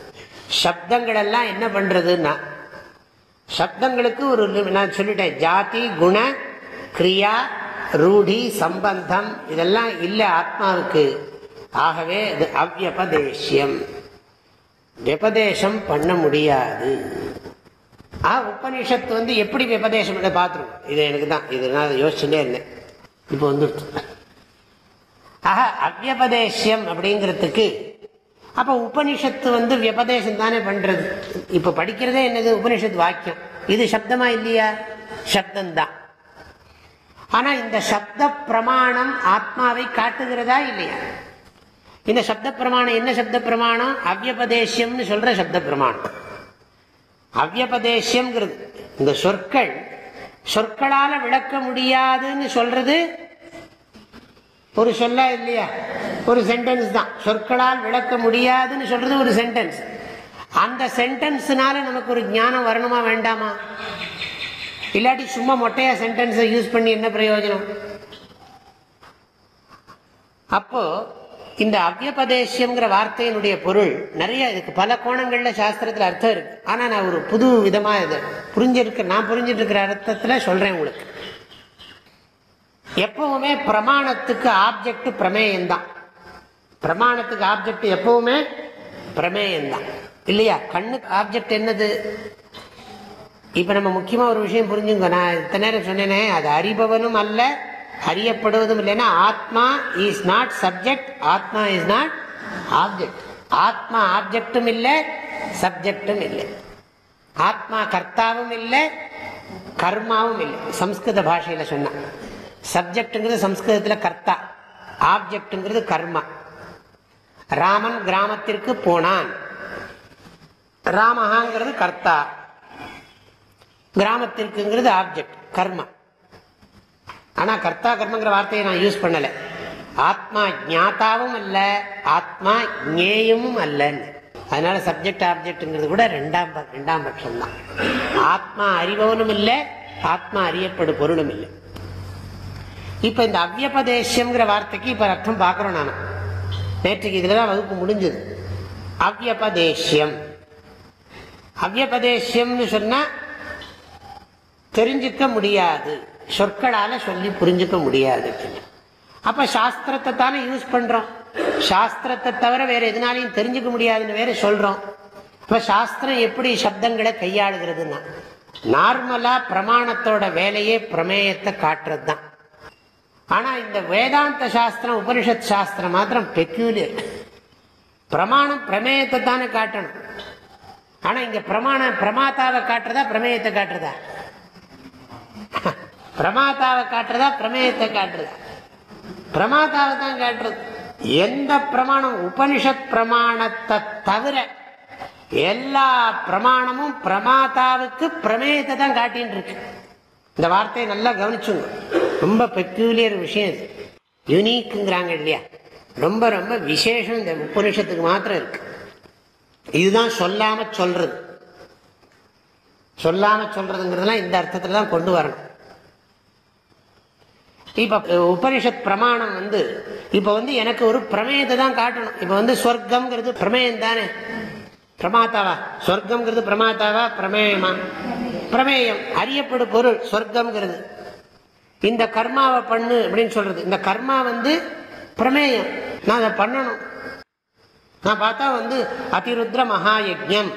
சப்தங்கள் எல்லாம் என்ன பண்றதுன்னா சப்தங்களுக்கு ஒரு நான் சொல்லிட்டேன் ஜாதி குண கிரியா ரூடி சம்பந்தம் இதெல்லாம் இல்லை ஆத்மாவுக்கு. ஆகவே இது அவ்வபதேசியம் விபதேசம் பண்ண முடியாது. ஆ உபனிஷத்து வந்து எப்படி விபதேசம் பார்த்துருவோம் இது எனக்கு தான். இது நான் யோசிச்சுட்டே இருந்தேன். இப்போ வந்துடுச்சு ஆக அவ்வபதேசியம் அப்படிங்கிறதுக்கு அப்போ உபனிஷத்து வந்து வியபதேசம் தானே பண்ணுறது இப்போ படிக்கிறதே என்னது? உபனிஷத் வாக்கியம். இது சப்தமா இல்லையா? சப்தம்தான். ஆனா இந்த சப்த பிரமாணம் ஆத்மாவை காட்டுகிறதா இல்லையா? இந்த சப்த பிரமாணம் என்ன சப்த பிரமாணம்? அவ்வபதேசியம்னு சொல்ற சப்த பிரமாணம். அவ்வபதேசியம்ங்கிறது இந்த சொற்கள் சொற்களால விளக்க முடியாதுன்னு சொல்றது ஒரு சொல்ல இல்லையா? ஒரு சென்டென்ஸ் தான். சொற்களால் விளக்க முடியாதுன்னு சொல்றது ஒரு சென்டென்ஸ் அந்த சென்டென்ஸ்னால நமக்கு ஒரு ஞானம் வரணுமா வேண்டாமா? இல்லாட்டி சும்மா மொட்டையா சென்டென்ஸை யூஸ் பண்ணி என்ன பிரயோஜனம்? அப்போ இந்த அவ்யபதேசியம்ங்கிற வார்த்தையினுடைய பொருள் நிறைய இதுக்கு பல கோணங்கள்ல சாஸ்திரத்தில் அர்த்தம் இருக்கு. ஆனா நான் ஒரு புது விதமா இது புரிஞ்சிருக்க நான் புரிஞ்சிட்டு இருக்கிற அர்த்தத்தில் சொல்றேன் உங்களுக்கு. எப்பவுமே பிரமாணத்துக்கு ஆப்ஜெக்ட் பிரமேயம் தான் பிரமாணத்துக்கு ஆப்ஜெக்ட் எப்பவுமே பிரமேயம் தான் இல்லையா? கண்ணுக்கு ஆப்ஜெக்ட் என்னது? இப்ப நம்ம முக்கியமா ஒரு விஷயம் புரிஞ்சுங்க. நான் இத்தனை நேரம் சொன்னேனே அது அறிபவனும் அல்ல அறியப்படுவதும் இல்லைன்னா ஆத்மா இஸ் நாட் சப்ஜெக்ட் ஆத்மா இஸ் நாட் ஆப்ஜெக்ட் ஆத்மா ஆப்ஜெக்டும் இல்லை சப்ஜெக்டும் இல்லை. ஆத்மா கர்த்தாவும் இல்லை கர்மாவும் இல்லை. சம்ஸ்கிருத பாஷையில சொன்னான் சப்ஜெக்டுங்கிறது சம்ஸ்கிருதத்தில் கர்த்தா. ஆப்ஜெக்டுங்கிறது கர்மா. ராமன் கிராமத்திற்கு போனான். ராமஹாங்கிறது கர்த்தா. கிராமத்திற்குங்கிறது ஆப்ஜெக்ட் கர்மா ஆனா கர்த்தா கர்மங்கிற வார்த்தையை நான் யூஸ் பண்ணல. ஆத்மா ஜாத்தாவும் அல்ல ஆத்மா ஞேயமும் அல்லன்னு. அதனால சப்ஜெக்ட் ஆப்ஜெக்ட்ங்கிறது கூட ரெண்டாம் ரெண்டாம் பட்சம் தான் ஆத்மா அறிபவனும் இல்லை ஆத்மா அறியப்படும் பொருளும் இல்லை. இப்ப இந்த அவ்யபதேசம்ங்கிற வார்த்தைக்கு இப்ப அர்த்தம் பார்க்குறோம் நான். நேற்றுக்கு இதுலதான் வகுப்பு முடிஞ்சது. அவ்யபதேசியம் அவ்யபதேசியம்னு சொன்னா தெரிஞ்சுக்க முடியாது. சொற்களால சொல்லி புரிஞ்சுக்க முடியாது. அப்ப சாஸ்திரத்தை தானே யூஸ் பண்றோம். சாஸ்திரத்தை தவிர வேற எதுனாலையும் தெரிஞ்சுக்க முடியாதுன்னு வேற சொல்றோம். இப்ப சாஸ்திரம் எப்படி சப்தங்களை கையாளுகிறதுன்னா நார்மலா பிரமாணத்தோட வேலையே பிரமேயத்தை காட்டுறது தான் ஆனா இந்த வேதாந்த சாஸ்திரம் உபனிஷத் சாஸ்திரம் மாத்திரம் பெக்யூலியர் பிரமாணம் பிரமேயத்தை தானே காட்டணும். ஆனா இங்க பிரமாண பிரமாத்தாவை காட்டுறதா பிரமேயத்தை காட்டுறதா? பிரமாத்தாவை காட்டுறதா பிரமேயத்தை காட்டுறதா? பிரமாத்தாவை தான் காட்டுறது. எந்த பிரமாணம்? உபனிஷத் பிரமாணத்தை தவிர எல்லா பிரமாணமும் பிரமாதாவுக்கு பிரமேயத்தை தான் காட்டின்னு இருக்கு. இந்த வார்த்தையை நல்லா கவனிச்சுங்க. ரொம்ப பெக்யூலியர் விஷயம் இது. யூனிக்குங்கிறாங்க இல்லையா? ரொம்ப ரொம்ப விசேஷம் இந்த உபநிஷத்துக்கு மாத்திரம் இருக்கு. இதுதான் சொல்லாம சொல்றது. சொல்லாம சொல்றதுங்கிறதுலாம் இந்த அர்த்தத்தில் தான் கொண்டு வரணும். இப்ப உபனிஷத் பிரமாணம் வந்து இப்ப வந்து எனக்கு ஒரு பிரமேயத்தை தான் காட்டணும். இப்ப வந்து சொர்க்கம்ங்கிறது பிரமேயம் தானே? பிரமாத்தாவா? சொர்க்கம்ங்கிறது பிரமாத்தாவா? பிரமேயமா? பிரமேயம் அறியப்படும் பொருள் சொர்க்கம்ங்கிறது. இந்த கர்மாவை பண்ணு அப்படின்னு சொல்றது. இந்த கர்மா வந்து பிரமேயம். நான் அதை பண்ணணும். நான் பார்த்தா வந்து அதிருத்ர மகாயஜம்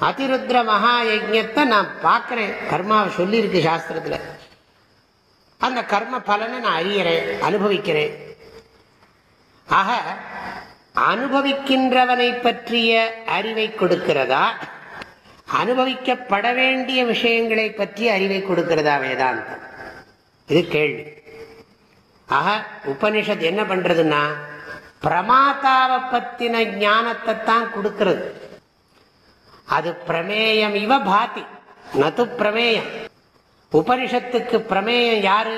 அதிருத்ர மகாயஜத்தை நான் பார்க்கிறேன். கர்மாவை சொல்லியிருக்கு சாஸ்திரத்துல. அந்த கர்ம பலனை நான் அறிகிறேன் அனுபவிக்கிறேன். ஆக அனுபவிக்கின்றவனை பற்றிய அறிவை கொடுக்கிறதா? அனுபவிக்கப்பட வேண்டிய விஷயங்களை பற்றிய அறிவை கொடுக்கிறதா வேதாந்தம்? இது கேள்வி. ஆக உபனிஷத் என்ன பண்றதுன்னா பிரமாதாவை பத்தின ஞானத்தை தான் கொடுக்கிறது. அது பிரமேயம் இவ பாதி. நது பிரமேயம். உபனிஷத்துக்கு பிரமேயம் யாரு?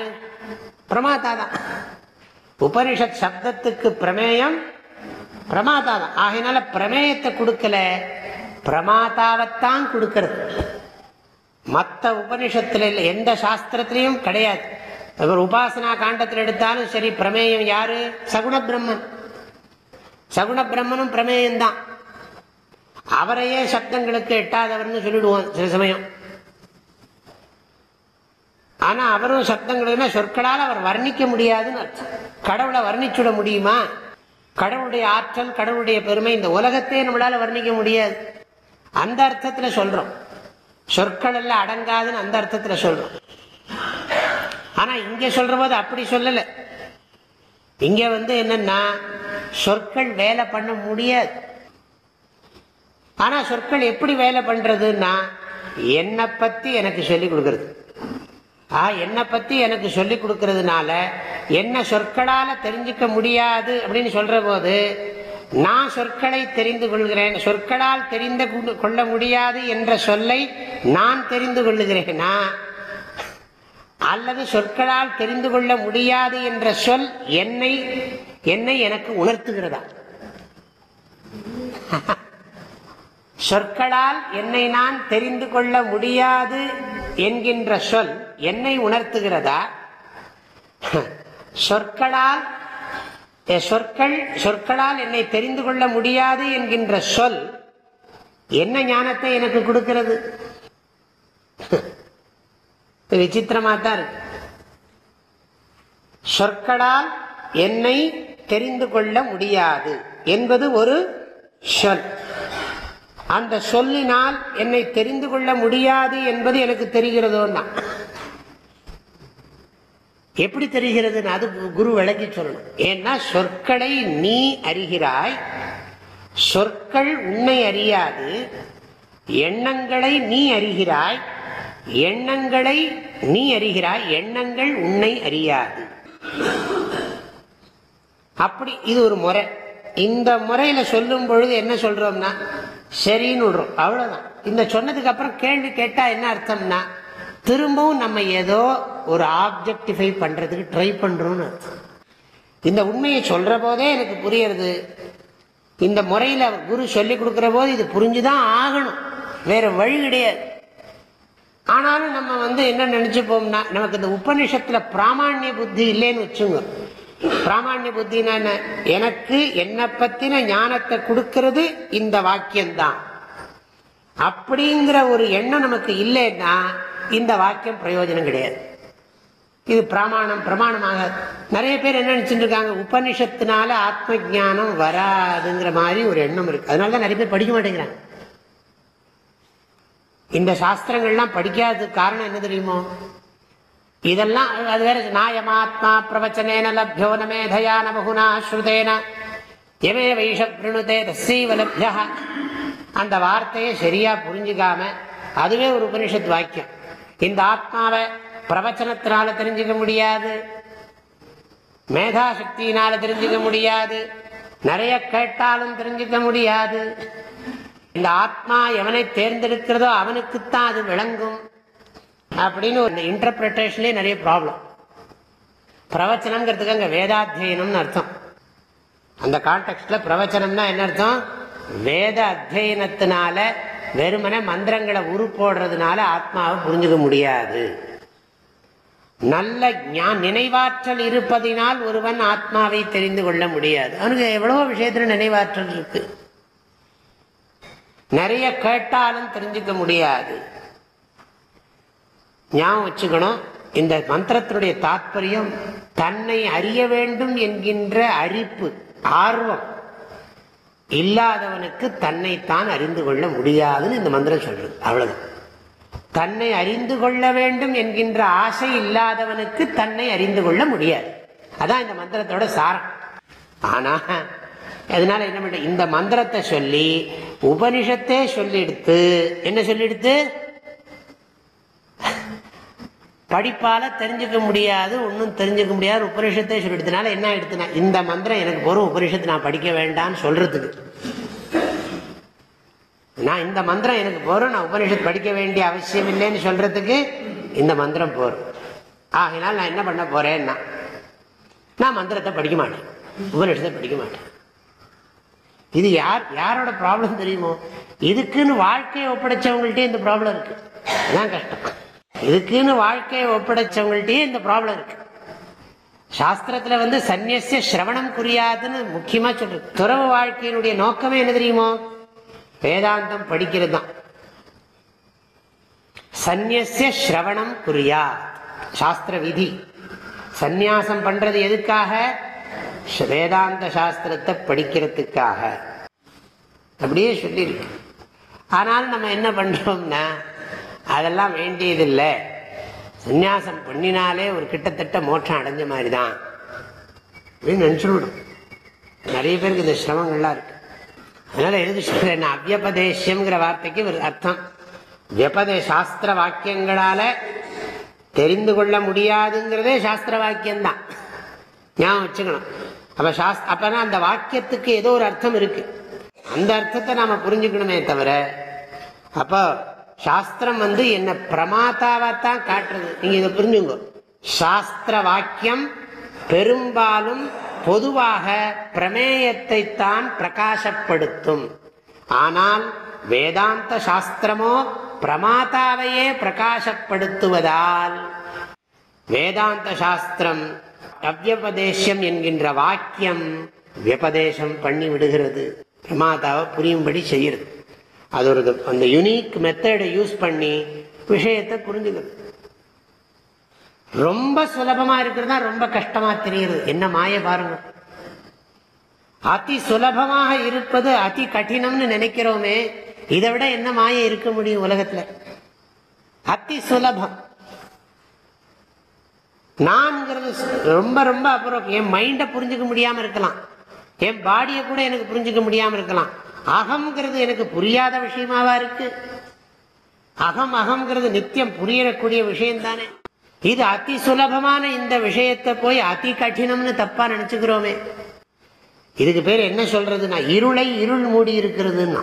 பிரமாதா தான் உபனிஷத் சப்தத்துக்கு பிரமேயம் பிரமாதா தான் ஆகையினால பிரமேயத்தை கொடுக்கல. பிரமாதாவைத்தான் கொடுக்கறது. மற்ற உபனிஷத்துல இல்லை எந்த சாஸ்திரத்திலையும் கிடையாது. ஒரு உபாசனா காண்டத்தில் எடுத்தாலும் சரி பிரமேயம் யாரு? சகுண பிரம்மன் சகுண பிரம்மனும் பிரமேயம் தான் அவரையே சப்தங்களுக்கு எட்டாதவர்னு சொல்லிடுவோம் சில சமயம். ஆனா அவரும் சப்தங்களுக்குன்னா சொற்களால் அவர் வர்ணிக்க முடியாதுன்னு அர்த்தம். கடவுளை வர்ணிச்சுட முடியுமா? கடவுளுடைய ஆற்றல் கடவுளுடைய பெருமை இந்த உலகத்தையே நம்மளால வர்ணிக்க முடியாது. அந்த அர்த்தத்துல சொல்றோம். சொற்கள் எல்லாம் அடங்காதுன்னு அந்த அர்த்தத்துல சொல்றோம். ஆனா இங்க சொல்ற போது அப்படி சொல்லல. இங்க வந்து என்னன்னா சொற்கள் வேலை பண்ண முடியாது. ஆனா சொற்கள் எப்படி வேலை பண்றதுன்னா என்னை பத்தி எனக்கு சொல்லிக் கொடுக்கறது. ஆ என்னை பத்தி எனக்கு சொல்லி கொடுக்கறதுனால என்ன சொற்களால தெரிஞ்சுக்க முடியாது அப்படின்னு சொல்ற போது நான் சொற்களை தெரிந்து கொள்கிறேன் சொற்களால் தெரிந்து கொள்ள முடியாது என்ற சொல்லை நான் தெரிந்து கொள்ளுகிறேனா? அல்லது சொற்களால் தெரிந்து கொள்ள முடியாது என்ற சொல் என்னை என்னை எனக்கு உணர்த்துகிறதா? சொற்களால் என்னை நான் தெரிந்து கொள்ள முடியாது என்கின்ற சொல் என்னை உணர்த்துகிறதா? சொற்களால் சொற்கள் சொற்களால் என்னை தெரிந்து கொள்ள முடியாது என்கின்ற சொல் என்ன ஞானத்தை எனக்கு கொடுக்கிறது? விசித்திரமா தான் இருக்கு. சொற்களால் என்னை தெரிந்து கொள்ள முடியாது என்பது ஒரு சொல். அந்த சொல்லினால் என்னை தெரிந்து கொள்ள முடியாது என்பது எனக்கு தெரிகிறதோன்னா. எப்படி தெரிகிறது அது குரு விளக்கி சொல்லணும். ஏன்னா சொற்களை நீ அறிகிறாய் சொற்கள் உன்னை அறியாது எண்ணங்களை நீ அறிகிறாய் எண்ணங்களை நீ அறிகிறாய் எண்ணங்கள் உன்னை அறியாது. அப்படி இது ஒரு முறை. இந்த முறையில சொல்லும் பொழுது என்ன சொல்றோம்னா சரின்னு விடுறோம். அவ்வளவுதான். இந்த சொன்னதுக்கு அப்புறம் கேள்வி கேட்டா என்ன அர்த்தம்னா திரும்பவும் நம்ம ஏதோ ஒரு ஆப்ஜெக்டிஃபை பண்றதுக்கு ட்ரை பண்றோம்னு அர்த்தம். இந்த உண்மையை சொல்ற போதே எனக்கு புரியறது. இந்த முறையில் குரு சொல்லி கொடுக்கிற போது இது புரிஞ்சுதான் ஆகணும். வேற வழி கிடையாது. ஆனாலும் நம்ம வந்து என்ன நினைச்சுப்போம்னா நமக்கு இந்த உபநிஷத்துல பிராமணிய புத்தி இல்லைன்னு வச்சுங்க. பிராமணிய புத்தினா என்ன? எனக்கு என்னை பத்தின ஞானத்தை கொடுக்கிறது இந்த வாக்கியம்தான். அப்படிங்கிற ஒரு எண்ணம் நமக்கு இல்லைன்னா இந்த வாக்கியம் பிரயோஜனம் கிடையாது. இது பிரமாணம் பிரமாணமாக. நிறைய பேர் என்ன நினைச்சுட்டு இருக்காங்க? உபனிஷத்தினால ஆத்ம ஜானம் வராதுங்கிற மாதிரி ஒரு எண்ணம் இருக்கு. அதனால தான் நிறைய பேர் படிக்க மாட்டேங்கிறாங்க. இந்த சாஸ்திரங்கள்லாம் படிக்காததுக்கு காரணம் என்ன தெரியுமோ? இதெல்லாம் அது வேற நாயமாத்மா பிரவச்சனேன லப்யோ நமேதயா நமகுனா ஸ்ருதேன. எவே வைஷ பிரணுதே தசீவ லப்யா அந்த வார்த்தையை சரியா புரிஞ்சுக்காம அதுவே ஒரு உபனிஷத் வாக்கியம். இந்த ஆத்மாவை பிரவச்சனத்தினால தெரிஞ்சுக்க முடியாது. மேதா சக்தியினால தெரிஞ்சுக்க முடியாது. நிறைய கேட்டாலும் தெரிஞ்சுக்க முடியாது. இந்த ஆத்மா எவனை தேர்ந்தெடுக்கிறதோ அவனுக்குத்தான் அது விளங்கும். அப்படின்னு ஒரு இன்டர்பிரிட்டேஷன்லேயே நிறைய ப்ராப்ளம் பிரவச்சனம்ங்கிறதுக்கு அங்கே வேதாத்தியனம்னு அர்த்தம். அந்த கான்டெக்ட்ல பிரவச்சனம்னா என்ன அர்த்தம்? வேத அத்தியனத்தினால வெறுமனே மந்திரங்களை உருப்போடுறதுனால ஆத்மாவை புரிஞ்சுக்க முடியாது. நல்ல நினைவாற்றல் இருப்பதினால் ஒருவன் ஆத்மாவை தெரிந்து கொள்ள முடியாது. அவனுக்கு எவ்வளவோ விஷயத்துல நினைவாற்றல் இருக்கு. நிறைய கேட்டாலும் தெரிஞ்சுக்க முடியாது. ஞாபகம் வச்சுக்கணும் இந்த மந்திரத்தினுடைய தாற்பயம் தன்னை அறிய வேண்டும் என்கின்ற அரிப்பு ஆர்வம் இல்லாதவனுக்கு தன்னைத்தான் அறிந்து கொள்ள முடியாதுன்னு இந்த மந்திரம் சொல்றது. அவ்வளவுதான். தன்னை அறிந்து கொள்ள வேண்டும் என்கின்ற ஆசை இல்லாதவனுக்கு தன்னை அறிந்து கொள்ள முடியாது. அதான் இந்த மந்திரத்தோட சாரம். ஆனா அதனால என்ன பண்ண இந்த மந்திரத்தை சொல்லி உபனிஷத்தே சொல்லிடுத்து என்ன சொல்லிடுத்து? படிப்பால தெரிஞ்சுக்க முடியாது ஒன்றும் தெரிஞ்சுக்க முடியாது. உபனிஷத்தை சொல்லிடுறதுனால என்ன ஆயிடுத்துனா இந்த மந்திரம் எனக்கு பொறும் உபனிஷத்து நான் படிக்க வேண்டாம்னு சொல்றதுக்கு. நான் இந்த மந்திரம் எனக்கு போறோம் நான் உபனிஷத்து படிக்க வேண்டிய அவசியம் இல்லைன்னு சொல்றதுக்கு இந்த மந்திரம் போறோம் ஆகினால் நான் என்ன பண்ண போறேன்னா நான் மந்திரத்தை படிக்க மாட்டேன். உபனிஷத்தை படிக்க மாட்டேன். இது யார் யாரோட ப்ராப்ளம் தெரியுமோ? இதுக்குன்னு வாழ்க்கையை ஒப்படைச்சவங்கள்ட்டே இந்த ப்ராப்ளம் இருக்கு. அதான் கஷ்டம். இதுக்குன்னு வாழ்க்கையை ஒப்படைச்சவங்கள்ட்டயே இந்த ப்ராப்ளம் இருக்கு. சாஸ்திரத்துல வந்து சன்னியசிய சிரவணம் குறியாதுன்னு முக்கியமா சொல்றது. துறவு வாழ்க்கையினுடைய நோக்கமே என்ன தெரியுமோ? வேதாந்தம் படிக்கிறது தான் சந்நியசிய சிரவணம் குறியா சாஸ்திர விதி. சந்நியாசம் பண்றது எதுக்காக? வேதாந்த சாஸ்திரத்தை படிக்கிறதுக்காக. அப்படியே சொல்லியிருக்கு. ஆனால் நம்ம என்ன பண்றோம்னா அதெல்லாம் வேண்டியதில்லை. சந்நியாசம் பண்ணினாலே ஒரு கிட்டத்தட்ட மோட்சம் அடைஞ்ச மாதிரி தான் அப்படின்னு நினச்சுடும் நிறைய பேருக்கு இந்த சிரமங்கள்லாம் இருக்கு. அதனால எழுதி சொல்றேன் அவ்யபதேசியம்ங்கிற வார்த்தைக்கு ஒரு அர்த்தம். வியபதே சாஸ்திர வாக்கியங்களால தெரிந்து கொள்ள முடியாதுங்கிறதே சாஸ்திர வாக்கியம்தான். ஞாபகம் வச்சுக்கணும். அப்ப சாஸ்திர அப்பனா அந்த வாக்கியத்துக்கு ஏதோ ஒரு அர்த்தம் இருக்கு. அந்த அர்த்தத்தை நாம புரிஞ்சுக்கணுமே தவிர அப்போ சாஸ்திரம் வந்து என்ன பிரமாத்தாவத்தான் காட்டுறது. நீங்க இதை புரிஞ்சுங்க சாஸ்திர வாக்கியம் பெரும்பாலும் பொதுவாக பிரமேயத்தை தான் பிரகாசப்படுத்தும். ஆனால் வேதாந்த சாஸ்திரமோ பிரமாதாவையே பிரகாசப்படுத்துவதால் வேதாந்த சாஸ்திரம் அவ்வபதேசம் என்கின்ற வாக்கியம் வியபதேசம் பண்ணி விடுகிறது பிரமாதாவை புரியும்படி செய்யறது அது ஒரு அந்த யுனிக் மெத்தடை யூஸ் பண்ணி விஷயத்தை புரிஞ்சுக்கிறது. ரொம்ப சுலபமா இருக்கிறது தான் ரொம்ப கஷ்டமா தெரியுது. என்ன மாய பாருங்க. அதி சுலபமாக இருப்பது அதி கடினம்னு நினைக்கிறோமே இதை விட என்ன மாய இருக்க முடியும் உலகத்துல? அதி சுலபம். நான்கிறது ரொம்ப ரொம்ப அப்புறம் என் மைண்டை புரிஞ்சுக்க முடியாம இருக்கலாம். என் பாடியை கூட எனக்கு புரிஞ்சுக்க முடியாம இருக்கலாம். அகம்ங்கிறது எனக்கு புரியாத விஷயமாவா இருக்கு? அகம் அகம்ங்கிறது நித்தியம் புரியக்கூடிய விஷயம் தானே இது அதி சுலபமான இந்த விஷயத்தை போய் அதி கடினம்னு தப்பா நினைச்சுக்கிறோமே. இதுக்கு பேர் என்ன சொல்றதுன்னா இருளை இருள் மூடி இருக்கிறதுன்னா.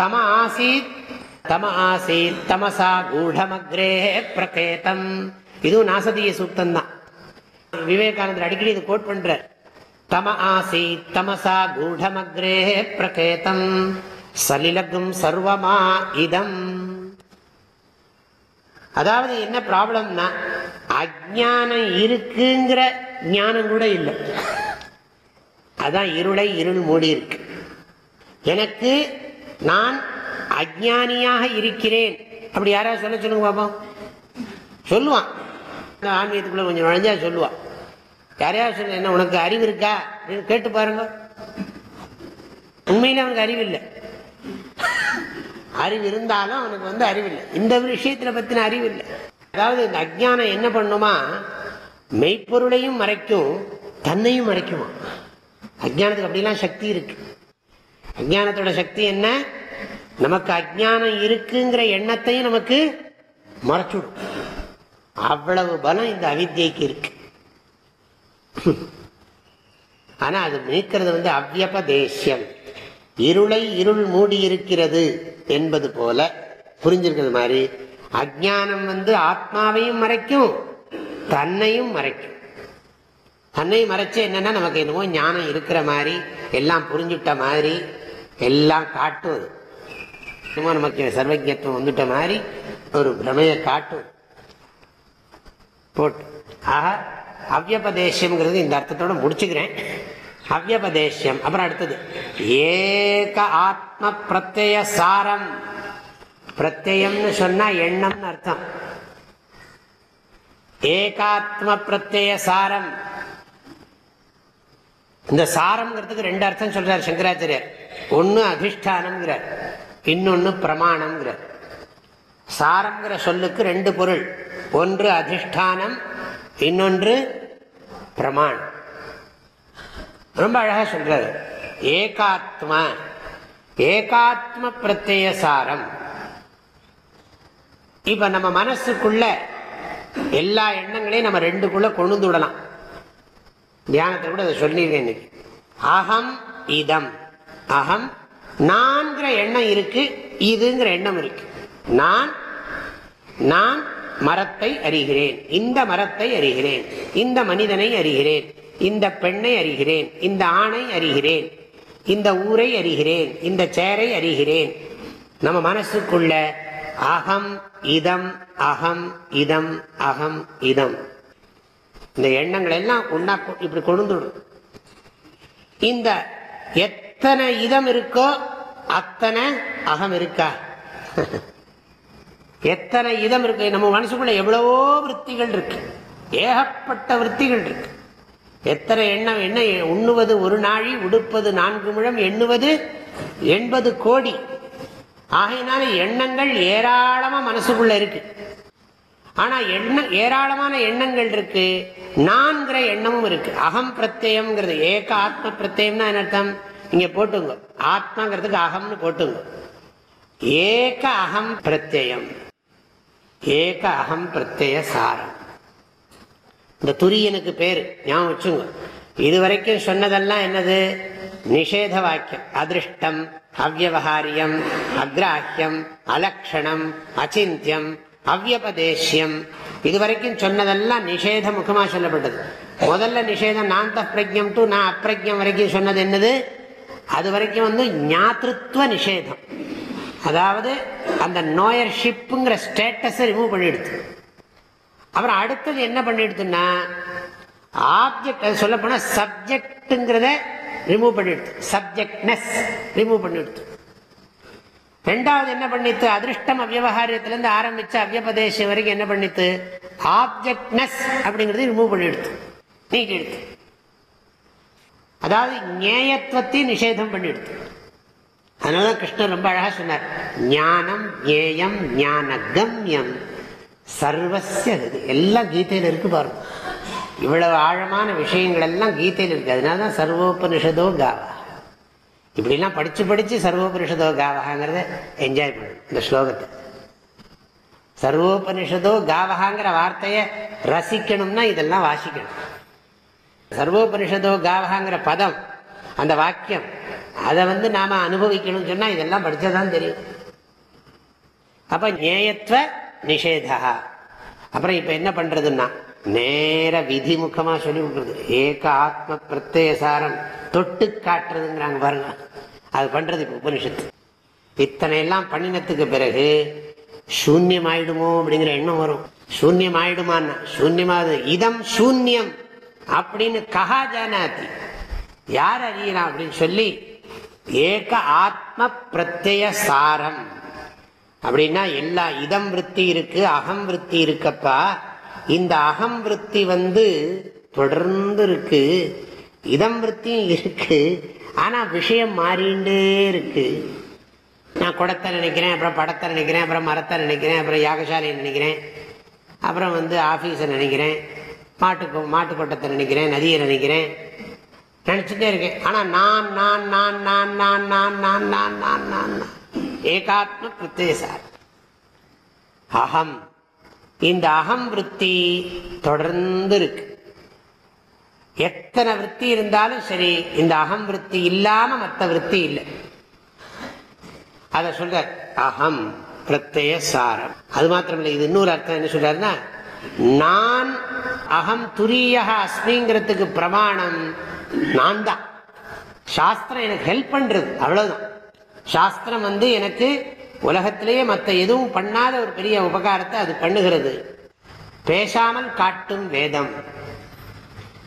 தம ஆசீத் தம ஆசீத் தமசா கூடமக்ரே பிரகேதம். இதுவும் நாசதிய சூக்தம் தான் விவேகானந்தர் அடிக்கடி இது கோட் பண்றார். தம ஆசீத் தமசா கூடமக்ரே பிரகேதம் சலிலகும் சர்வமா இதம் அதாவது என்ன ப்ராப்ளம்னா அஜானம் இருக்குங்கிற ஞானம் கூட இல்லை. அதான் இருளை இருள் மூடி இருக்கு. எனக்கு நான் அஜானியாக இருக்கிறேன். அப்படி யாராவது சொல்ல சொல்லுங்க பாப்போம். சொல்லுவான். ஆன்மீகத்துக்குள்ள கொஞ்சம் நுழைஞ்சா சொல்லுவான். யாரையாவது சொல்ல என்ன உனக்கு அறிவு இருக்கா? அப்படின்னு கேட்டு பாருங்க. உண்மையில அவனுக்கு அறிவு இல்லை. அறிவு இருந்தாலும் அவனுக்கு வந்து அறிவில்லை இந்த விஷயத்துல பத்தின அறிவு இல்லை. அதாவது இந்த அஜானம் என்ன பண்ணுமா? மெய்ப்பொருளையும் மறைக்கும் தன்னையும் மறைக்குமா? அஜானத்துக்கு அப்படிலாம் சக்தி இருக்கு. அஜானத்தோட சக்தி என்ன? நமக்கு அஜானம் இருக்குங்கிற எண்ணத்தையும் நமக்கு மறைச்சுடும். அவ்வளவு பலம் இந்த அவித்தியைக்கு இருக்கு. ஆனா அது நீக்கிறது வந்து அவ்யபதேசியம் இருளை இருள் மூடி இருக்கிறது என்பது போல புரிஞ்சிருக்கிறது மாதிரி? அஜானம் வந்து ஆத்மாவையும் மறைக்கும் தன்னையும் மறைக்கும். தன்னையும் மறைச்சு என்னன்னா நமக்கு என்னவோ ஞானம் இருக்கிற மாதிரி எல்லாம் புரிஞ்சுட்ட மாதிரி எல்லாம் காட்டும் என்னமோ நமக்கு சர்வஜத்துவம் வந்துட்ட மாதிரி ஒரு பிரமையை காட்டும். போட்டு. ஆக அவ்யபதேசியம்ங்கிறது இந்த அர்த்தத்தோட முடிச்சுக்கிறேன். அவ்யபதேசியம் அப்புறம் அடுத்தது ஏக ஆத்ம பிரத்ய சாரம். பிரத்யம்னு சொன்னா எண்ணம்னு அர்த்தம். ஏகாத்ம பிரத்ய சாரம். இந்த சாரம்ங்கிறதுக்கு ரெண்டு அர்த்தம் சொல்றார் சங்கராச்சாரியர். ஒன்னு அதிஷ்டானம்ங்கிறார் இன்னொன்னு பிரமாணம்ங்கிறார். சாரம்ங்கிற சொல்லுக்கு ரெண்டு பொருள். ஒன்று அதிஷ்டானம் இன்னொன்று பிரமாணம். ரொம்ப அழகா சொல்றாரு. ஏகாத்ம ஏகாத்ம பிரத்ய சாரம் இப்ப நம்ம மனசுக்குள்ள எல்லா எண்ணங்களையும் நம்ம ரெண்டுக்குள்ள கொண்டு விடலாம். தியானத்தை கூட அதை சொல்லியிருக்கேன் இன்னைக்கு. அகம் இதம். அகம் நான்கிற எண்ணம் இருக்கு இதுங்கிற எண்ணம் இருக்கு. நான் நான் மரத்தை அறிகிறேன். இந்த மரத்தை அறிகிறேன். இந்த மனிதனை அறிகிறேன். இந்த பெண்ணை அறிகிறேன். இந்த ஆணை அறிகிறேன். இந்த ஊரை அறிகிறேன். இந்த சேரை அறிகிறேன். நம்ம மனசுக்குள்ள அகம் இதம் அகம் இதம் அகம் இதம். இந்த எண்ணங்கள் எல்லாம் ஒன்னா இப்படி கொண்டுடும் இந்த எத்தனை இதம் இருக்கோ அத்தனை அகம் இருக்கா? எத்தனை இதம் இருக்கு? நம்ம மனசுக்குள்ள எவ்வளவோ விற்த்திகள் இருக்கு. ஏகப்பட்ட விற்த்திகள் இருக்கு. எத்தனை எண்ணம் என்ன உண்ணுவது ஒரு நாழி உடுப்பது நான்கு முழம் எண்ணுவது எண்பது கோடி. ஆகையினால எண்ணங்கள் ஏராளமா மனசுக்குள்ள இருக்கு. ஆனா எண்ண ஏராளமான எண்ணங்கள் இருக்கு. நான்கிற எண்ணமும் இருக்கு. அகம் பிரத்யம்ங்கிறது ஏக ஆத்ம பிரத்யம்னா என்ன அர்த்தம்? இங்க போட்டுங்க. ஆத்மாங்கிறதுக்கு அகம்னு போட்டுங்க. ஏக அகம் பிரத்யம் ஏக அகம் பிரத்ய சாரம். இந்த துரியனுக்கு பேரு ஞாபகம் வச்சுங்க. இதுவரைக்கும் சொன்னதெல்லாம் என்னது? நிஷேத வாக்கியம். அதிருஷ்டம் அவ்வகாரியம் அக்ராஹியம் அலக்ஷணம் அச்சிந்தியம் அவ்யபதேசியம் இதுவரைக்கும் சொன்னதெல்லாம் நிஷேத முகமா சொல்லப்பட்டது. முதல்ல நிஷேதம் நான் பிரஜம் டு நான் அப்பிரஜம் வரைக்கும் சொன்னது என்னது? அது வரைக்கும் வந்து ஞாத்திருத்துவ நிஷேதம். அதாவது அந்த நோயர்ஷிப்புங்கிற ஸ்டேட்டஸை ரிமூவ் பண்ணிடுது. அப்புறம் அடுத்தது என்ன பண்ணிடுதுன்னா ஆப்ஜெக்ட் சொல்ல போனால் சப்ஜெக்டுங்கிறத ரிமூவ் பண்ணிடுது. சப்ஜெக்ட்னஸ் ரிமூவ் பண்ணிடுது. ரெண்டாவது என்ன பண்ணித்து அதிருஷ்டம் அவ்வகாரியத்திலேருந்து ஆரம்பிச்ச அவ்யபதேசம் வரைக்கும் என்ன பண்ணித்து ஆப்ஜெக்ட்னஸ் அப்படிங்கிறது ரிமூவ் பண்ணிடுது. நீக்கி எடுத்து அதாவது ஞேயத்துவத்தையும் நிஷேதம் பண்ணிடுது. அதனாலதான் கிருஷ்ணர் ரொம்ப அழகா சொன்னார் ஞானம் ஏயம் ஞான கம்யம் சர்வசிய எல்லாம் கீதையில இருக்கு பாருங்க. இவ்வளவு ஆழமான விஷயங்கள் எல்லாம் கீதையில் இருக்கு. அதனாலதான் சர்வோபனிஷதோ காவா. இப்படிலாம் படிச்சு படிச்சு சர்வோபனிஷதோ காவகாங்கிறத என்ஜாய் பண்ணணும் இந்த ஸ்லோகத்தை. சர்வோபனிஷதோ காவகாங்கிற வார்த்தையை ரசிக்கணும்னா இதெல்லாம் வாசிக்கணும். சர்வோபனிஷதோ காவகாங்கிற பதம் அந்த வாக்கியம் அதை வந்து நாம அனுபவிக்கணும்னு சொன்னா இதெல்லாம் படிச்சாதான் தெரியும். அப்ப நேயத்துவ நிஷேதா. அப்புறம் இப்ப என்ன பண்றதுன்னா நேர விதிமுகமா சொல்லி கொடுக்குறது. ஏக ஆத்ம பிரத்யசாரம் தொட்டு காட்டுறதுங்கிறாங்க பாருங்க. அது பண்றது இப்ப உபனிஷத்து. இத்தனை எல்லாம் பண்ணினத்துக்கு பிறகு சூன்யம் ஆயிடுமோ அப்படிங்கிற எண்ணம் வரும். சூன்யம் ஆயிடுமான்னா சூன்யமாவது இதம் சூன்யம் அப்படின்னு கஹா ஜானாதி. யார் அறியலாம் அப்படின்னு சொல்லி ஏக ஆத்ம பிரத்ய சாரம் அப்படின்னா எல்லா இதம் விற்பி இருக்கு அகம் விற்பி இருக்கப்பா இந்த அகம் விற்பி வந்து தொடர்ந்து இருக்கு இதம் விற்பியும் இருக்கு ஆனா விஷயம் மாறிண்டே இருக்கு. நான் குடத்தை நினைக்கிறேன் அப்புறம் படத்தை நினைக்கிறேன் அப்புறம் மரத்தை நினைக்கிறேன் அப்புறம் யாகசாலையை நினைக்கிறேன் அப்புறம் வந்து ஆஃபீஸை நினைக்கிறேன் மாட்டு மாட்டுக்கொட்டத்தை நினைக்கிறேன் நதியை நினைக்கிறேன் நினைச்சுட்டே இருக்கேன் ஆனா நான் நான் நான் நான் நான் நான் நான் நான் நான் நான் நான் ஏகாத்ம பிரத்யசார் அகம் இந்த அகம் விற்பி தொடர்ந்து இருக்கு எத்தனை விற்பி இருந்தாலும் சரி இந்த அகம் விற்பி இல்லாம மற்ற விற்பி இல்லை அத சொல்ற அகம் பிரத்ய சாரம் அது மாத்திரமில்லை இது இன்னொரு அர்த்தம் என்ன சொல்றாருன்னா நான் அகம் துரிய அஸ்மிங்கிறதுக்கு பிரமாணம் நான் தான் சாஸ்திரம் எனக்கு ஹெல்ப் பண்றது அவ்வளவுதான். சாஸ்திரம் வந்து எனக்கு உலகத்திலேயே மற்ற எதுவும் பண்ணாத ஒரு பெரிய உபகாரத்தை அது பண்ணுகிறது. பேசாமல் காட்டும் வேதம்.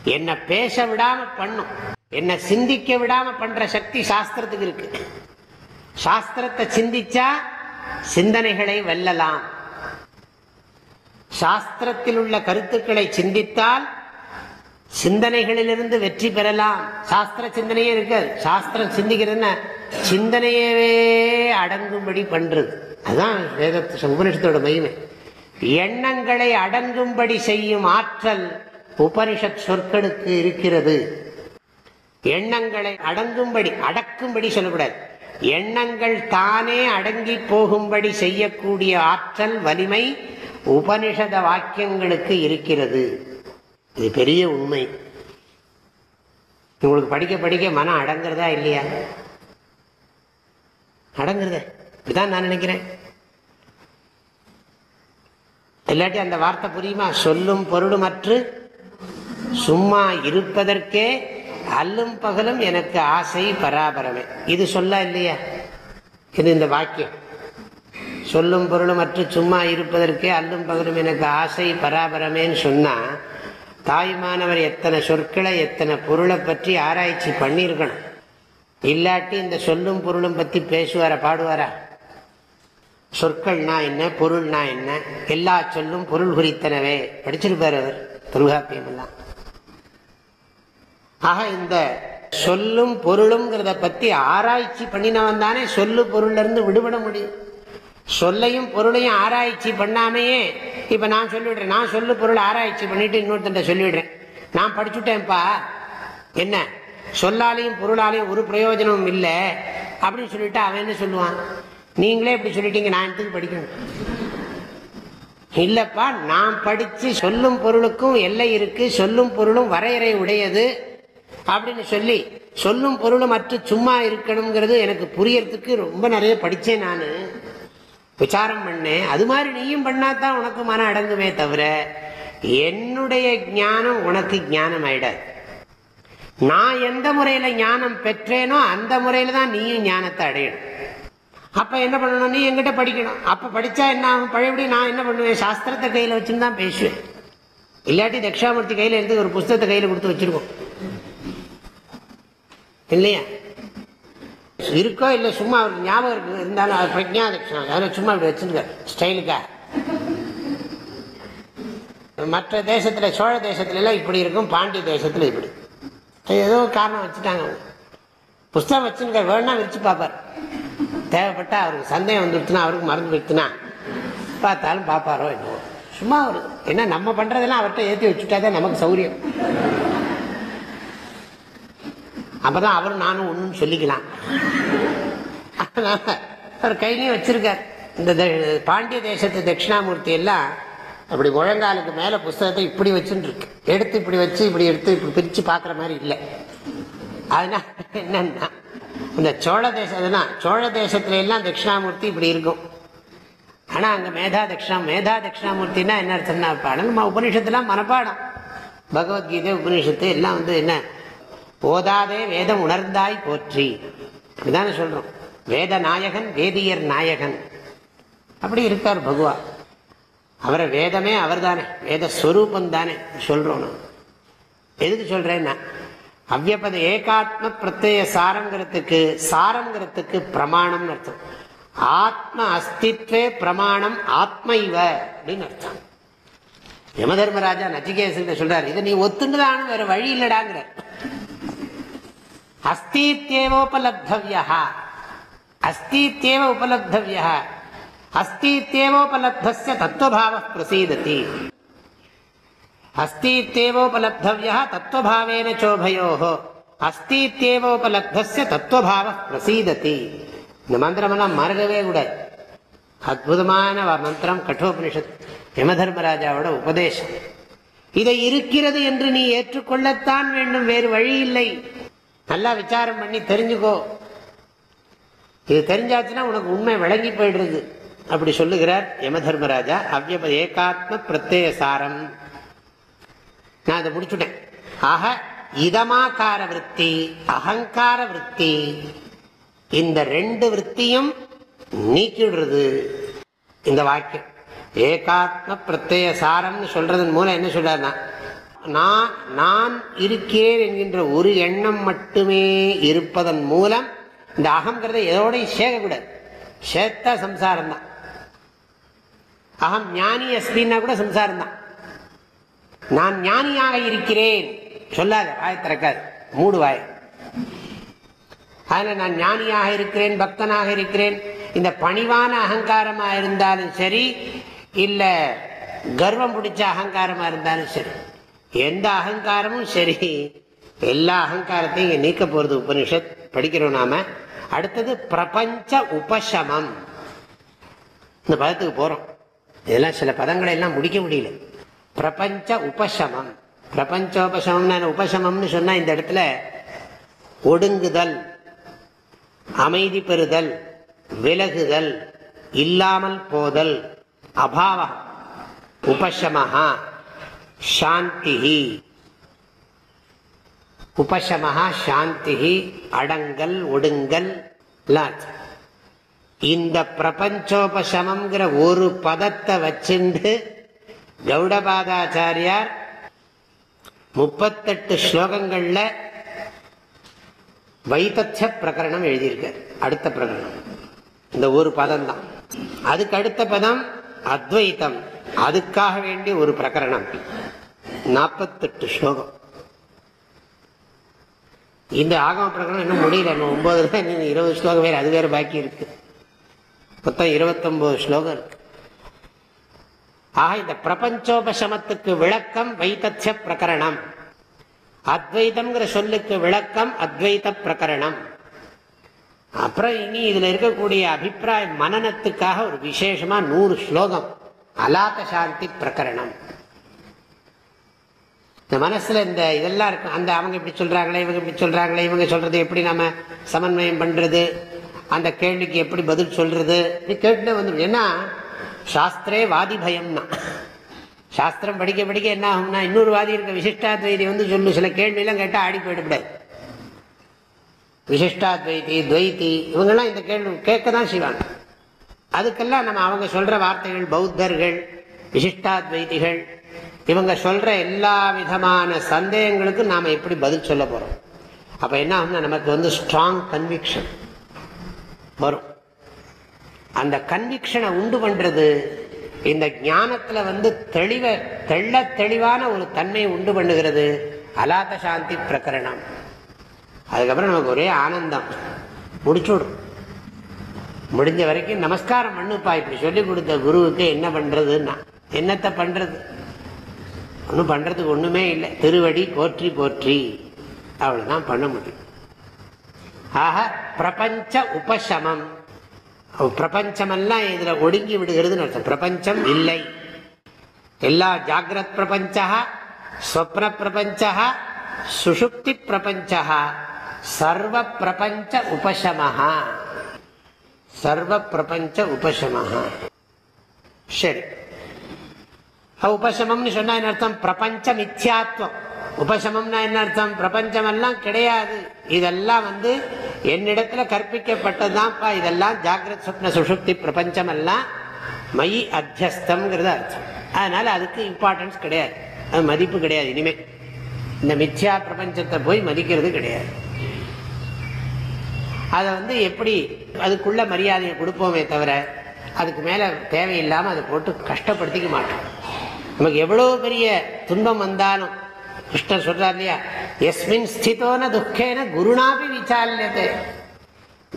என்ன பேச விடாம பண்ணும். என்ன சிந்திக்க விடாம பண்ற சக்தி சாஸ்திரத்துக்கு இருக்கு. சாஸ்திரத்தை சிந்திச்சா சிந்தனைகளை வெல்லலாம். சாஸ்திரத்தில் உள்ள கருத்துக்களை சிந்தித்தால் சிந்தனைகளிலிருந்து வெற்றி பெறலாம். சாஸ்திர சிந்தனையே இருக்காது. சாஸ்திரம் சிந்திக்கிறதுன்னா சிந்தனையவே அடங்கும்படி பண்றது. அதுதான் வேதத்து உபனிஷத்தோட மகிமை. எண்ணங்களை அடங்கும்படி செய்யும் ஆற்றல் உபனிஷத் சொற்களுக்கு இருக்கிறது. எண்ணங்களை அடங்கும்படி அடக்கும்படி சொல்லக்கூடாது. எண்ணங்கள் தானே அடங்கி போகும்படி செய்யக்கூடிய ஆற்றல் வலிமை உபனிஷத வாக்கியங்களுக்கு இருக்கிறது. இது பெரிய உண்மை. உங்களுக்கு படிக்க படிக்க மனம் அடங்குறதா இல்லையா? அடங்குறத? இப்படிதான் நான் நினைக்கிறேன். இல்லாட்டி அந்த வார்த்தை புரியுமா? சொல்லும் பொருளுமற்று சும்மா இருப்பதற்கே அல்லும் பகலும் எனக்கு ஆசை பராபரமே. இது சொல்ல இல்லையா? இது இந்த வாக்கியம். சொல்லும் பொருளும் மற்ற சும்மா இருப்பதற்கே அல்லும் பகலும் எனக்கு ஆசை பராபரமேன்னு சொன்னா தாய்மானவர் எத்தனை சொற்களை எத்தனை பொருளை பற்றி ஆராய்ச்சி பண்ணியிருக்கணும்? இல்லாட்டி இந்த சொல்லும் பொருளும் பற்றி பேசுவாரா பாடுவாரா? சொற்கள்னா என்ன பொருள்னா என்ன? எல்லா சொல்லும் பொருள் குறித்தனவே. படிச்சிருப்பார் அவர் தொல்காப்பியம் எல்லாம் ஆக இந்த சொல்லும் பொருளுங்கிறத பத்தி ஆராய்ச்சி பண்ணினவன் தானே சொல்லு பொருள்ல இருந்து விடுபட முடியும். சொல்லையும் பொருளையும் ஆராய்ச்சி பண்ணாமையே இப்போ நான் சொல்லிவிடுறேன் நான் சொல்லு பொருள் ஆராய்ச்சி பண்ணிட்டு இன்னொருத்தன் சொல்லிவிடுறேன் நான் படிச்சுட்டேன்ப்பா. என்ன? சொல்லாலையும் பொருளாலையும் ஒரு பிரயோஜனமும் இல்லை. அப்படின்னு சொல்லிட்டு அவன் என்ன சொல்லுவான்? நீங்களே இப்படி சொல்லிட்டீங்க நான் எடுத்துக்கு படிக்கணும்? இல்லப்பா நான் படித்து சொல்லும் பொருளுக்கும் எல்லை இருக்கு. சொல்லும் பொருளும் வரையறை உடையது. அப்படின்னு சொல்லி சொல்லும் பொருளும் மற்ற சும்மா இருக்கணுங்கிறது எனக்கு புரியறதுக்கு ரொம்ப நிறைய படித்தேன் நான். விசாரம் பண்ணேன் அது மாதிரி நீயும் பண்ணாதான் உனக்கு மனம் அடங்குமே தவிர என்னுடைய ஞானம் உனக்கு ஞானம் ஆயிடாது நான் எந்த முறையில ஞானம் பெற்றேனோ அந்த முறையில தான் நீயும் ஞானத்தை அடையணும். அப்ப என்ன பண்ணணும்? நீ எங்கிட்ட படிக்கணும். அப்ப படிச்சா என்ன ஆகும்? பழையபடி நான் என்ன பண்ணுவேன்? சாஸ்திரத்தை கையில வச்சுன்னு தான் பேசுவேன். இல்லாட்டி தட்சாமூர்த்தி கையில இருந்து ஒரு புஸ்தகத்தை கையில கொடுத்து வச்சிருக்கோம். இல்லையா? இருக்கோ இல்லை சும்மா அவருக்கு ஞாபகம் இருக்கு? இருந்தாலும் அது பிரஜா தட்சிணம் அதில் சும்மா இப்படி வச்சிருக்காரு ஸ்டைலுக்கா? மற்ற தேசத்துல சோழ தேசத்துல எல்லாம் இப்படி இருக்கும் பாண்டிய தேசத்துல இப்படி. ஏதோ காரணம் வச்சுட்டாங்க அவங்க. புஸ்தகம் வச்சுருக்காரு வேணா விரிச்சு பார்ப்பார். தேவைப்பட்டா அவருக்கு சந்தேகம் வந்துடுச்சுன்னா அவருக்கு மறந்து போயிடுச்சுன்னா பார்த்தாலும் பார்ப்பாரோ என்னவோ. சும்மா ஒரு என்ன நம்ம பண்றதெல்லாம் அவர்கிட்ட ஏற்றி வச்சுட்டாதான் நமக்கு சௌரியம். அப்பதான் அவரும் நானும் ஒண்ணுன்னு சொல்லிக்கலாம். அதனால அவர் கையிலையும் வச்சிருக்கார். இந்த த- பாண்டிய தேசத்து தட்சிணாமூர்த்தி எல்லாம் அப்படி முழங்காலுக்கு மேல புஸ்தகத்தை இப்படி வச்சுருக்கு இருக்கு எடுத்து இப்படி வச்சு இப்படி எடுத்து இப்படி பிரிச்சு பார்க்குற மாதிரி இல்லை. அதனால என்னன்னா இந்த சோழ தேசம் தான் சோழ தேசத்துல எல்லாம் தட்சிணாமூர்த்தி இப்படி இருக்கும். ஆனா அங்க மேதா தட்சிணா மேதா தட்சிணாமூர்த்தின்னா என்ன அர்த்தம்னா பாடம் நம்ம உபனிஷத்துலாம் மனப்பாடம். பகவத்கீதை உபனிஷத்து எல்லாம் வந்து என்ன ஓதாதே வேதம் உணர்ந்தாய் போற்றி. இதுதானே சொல்றோம். வேத நாயகன் வேதியர் நாயகன். அப்படி இருக்கார் பகவான். அவரை வேதமே அவர் தானே வேத ஸ்வரூபம் தானே சொல்றோம் எதுக்கு சொல்றேன்னா அவ்யபத ஏகாத்ம பிரத்யேக சாரங்கிறதுக்கு சாரங்கிறதுக்கு பிரமாணம்னு அர்த்தம். ஆத்ம அஸ்தித்வே பிரமாணம் ஆத்ம இவ அப்படின்னு அர்த்தம். யமதர்மராஜா நச்சிகேசன் சொல்றாரு இதை நீ ஒத்துண்டுதானு வேற வழி இல்லடாங்கிற அஸ்தித்யேவோபலப்தவியா அஸ்தித்யேவ உபலப்தவியா அஸ்தித்யேவோபலப்தஸ்ய தத்துவபாவ பிரசீததி அஸ்தித்யேவோபலப்தவியா தத்துவபாவேன சோபயோः அஸ்தித்யேவோபலப்தஸ்ய தத்துவபாவ பிரசீததி இந்த மந்திரமெல்லாம் மறக்கவே கூட அற்புதமான மந்திரம் கட்டோபனிஷத் யமதர்மராஜாவோட உபதேசம்। இதை இருக்கிறது என்று நீ ஏற்றுக்கொள்ளத்தான் வேண்டும் வேறு வழி இல்லை நல்லா விசாரம் பண்ணி தெரிஞ்சுக்கோ. இது தெரிஞ்சாச்சுன்னா உனக்கு உண்மை விளங்கி போயிடுறது. அப்படி சொல்லுகிறார் யம தர்மராஜா அவ்யப ஏகாத்ம பிரத்யேக சாரம் நான் அதை முடிச்சுட்டேன். ஆக இதமாக்கார விற்பி அகங்கார விற்பி இந்த ரெண்டு விற்பியும் நீக்கிடுறது. இந்த வாக்கியம். ஏகாத்ம பிரத்யேக சாரம்னு சொல்றதன் மூலம் என்ன சொல்றாருன்னா நான் நான் இருக்கிறேன் என்கின்ற ஒரு எண்ணம் மட்டுமே இருப்பதன் மூலம் இந்த அகங்கிறத எதோடையும் சேர்க்கக்கூடாது. சேர்த்தா சம்சாரம் தான் அகம் ஞானி அஸ்மின்னா கூட சம்சாரம் தான் நான் ஞானியாக இருக்கிறேன். சொல்லாத வாய் திறக்காது. மூடு வாய். அதில் நான் ஞானியாக இருக்கிறேன் பக்தனாக இருக்கிறேன். இந்த பணிவான அகங்காரமாக இருந்தாலும் சரி இல்லை கர்வம் பிடிச்ச அகங்காரமாக இருந்தாலும் சரி. எந்த அகங்காரமும் சரி. எல்லா அகங்காரத்தையும் இங்கே நீக்க போகிறது உபனிஷத் படிக்கிறோம் நாம. அடுத்தது பிரபஞ்ச உபசமம். இந்த பதத்துக்கு போகிறோம் இதெல்லாம் சில பதங்களை எல்லாம் முடிக்க முடியல. பிரபஞ்ச உபசமம். பிரபஞ்சோபசமம் உபசமம்னு சொன்னா இந்த இடத்துல ஒடுங்குதல் அமைதி பெறுதல் விலகுதல் இல்லாமல் போதல் அபாவம் உபசமஹா. சாந்தி உபசமஹா சாந்தி அடங்கல் ஒடுங்கல் இந்த பிரபஞ்சோபசமம்ங்கிற ஒரு பதத்தை வச்சுண்டு கௌடபாதாச்சாரியார் முப்பத்தெட்டு ஸ்லோகங்கள்ல வைத்தச்ச பிரகரணம் எழுதியிருக்கார். அடுத்த பிரகரணம். இந்த ஒரு பதம் தான் அதுக்கு அடுத்த பதம் அத்வைத்தம். அதுக்காக வேண்டிய ஒரு பிரகரணம். நாற்பத்தெட்டு ஸ்லோகம். இந்த ஆகம பிரகரணம் இன்னும் முடியல. ஒன்பது இன்னும் இருபது ஸ்லோகம் வேறு அது வேறு பாக்கி இருக்கு. மொத்தம் இருபத்தொன்பது ஸ்லோகம் இருக்கு. ஆக இந்த பிரபஞ்சோபசமத்துக்கு விளக்கம் வைத்தத்திய பிரகரணம். அத்வைதம்ங்கிற சொல்லுக்கு விளக்கம் அத்வைத பிரகரணம். அப்புறம் இனி இதுல இருக்கக்கூடிய அபிப்பிராய மனநத்துக்காக ஒரு விசேஷமா நூறு ஸ்லோகம். அலாத்த சாந்தி பிரகரணம். இந்த மனசுல இந்த இதெல்லாம் இருக்கும் அந்த அவங்க இப்படி சொல்றாங்களே இவங்க இப்படி சொல்றாங்களே இவங்க சொல்றது எப்படி நம்ம சமன்வயம் பண்றது? அந்த கேள்விக்கு எப்படி பதில் சொல்றது? கேட்டுட்டே வந்து ஏன்னா சாஸ்திரே வாதி பயம்னா. சாஸ்திரம் படிக்க படிக்க என்ன ஆகும்னா இன்னொரு வாதி இருக்க விசிஷ்டாத்வைதி வந்து சொல்லு. சில கேள்வியெல்லாம் கேட்டால் ஆடி போயிடக்கூடாது. விசிஷ்டாத்வைதி துவைத்தி இவங்கெல்லாம் இந்த கேள்வி கேட்க தான் செய்வாங்க. அதுக்கெல்லாம் நம்ம அவங்க சொல்ற வார்த்தைகள் பௌத்தர்கள் விசிஷ்டாத்வைதிகள் இவங்க சொல்ற எல்லா விதமான சந்தேகங்களுக்கும் நாம எப்படி பதில் சொல்ல போறோம்? அப்ப என்ன ஆகும்னா நமக்கு வந்து ஸ்ட்ராங் கன்விக்ஷன் வரும். அந்த கன்விக்ஷனை உண்டு பண்றது இந்த ஞானத்துல வந்து தெளிவ தெள்ள தெளிவான ஒரு தன்மையை உண்டு பண்ணுகிறது அலாத சாந்தி பிரகரணம். அதுக்கப்புறம் நமக்கு ஒரே ஆனந்தம். முடிச்சுடும் முடிஞ்ச வரைக்கும் நமஸ்காரம் பண்ணுப்பா. இப்படி சொல்லி கொடுத்த குருவுக்கு என்ன பண்றதுன்னா என்னத்தை பண்றது? ஒன்றும் பண்றதுக்கு ஒண்ணுமே இல்லை. திருவடி போற்றி போற்றி. அவ்வளவுதான் பண்ண முடியும். ஆக பிரபஞ்ச உபசமம். பிரபஞ்சமெல்லாம் இதுல ஒடுங்கி விடுகிறது அர்த்தம். பிரபஞ்சம் இல்லை. எல்லா ஜாகிரத் பிரபஞ்சா ஸ்வப்ன பிரபஞ்சா சுஷுப்தி பிரபஞ்சா சர்வ பிரபஞ்ச உபசமஹா. சர்வ பிரபஞ்ச உபசமஹா. சரி. உபசமம்னு சொன்னா என்ன அர்த்தம்? பிரபஞ்ச மித்யாத்வம். உபசமம்னா என்ன அர்த்தம்? பிரபஞ்சம் எல்லாம் கிடையாது. இதெல்லாம் வந்து என்னிடத்துல கற்பிக்கப்பட்டதுதான்ப்பா. இதெல்லாம் ஜாகிரத் சுப்ன சுசுப்தி பிரபஞ்சம் எல்லாம் மயி அத்தியஸ்தம்ங்கிறது அர்த்தம். அதனால அதுக்கு இம்பார்ட்டன்ஸ் கிடையாது. அது மதிப்பு கிடையாது. இனிமே இந்த மித்யா பிரபஞ்சத்தை போய் மதிக்கிறது கிடையாது. அதை வந்து எப்படி அதுக்குள்ள மரியாதையை கொடுப்போமே தவிர அதுக்கு மேல தேவையில்லாம அதை போட்டு கஷ்டப்படுத்திக்க மாட்டோம். நமக்கு எவ்வளவு பெரிய துன்பம் வந்தாலும் கிருஷ்ணர் சொல்றார் இல்லையா? எஸ்மின் ஸ்திதோன துக்கேன குருணாபி விசால்யத்தை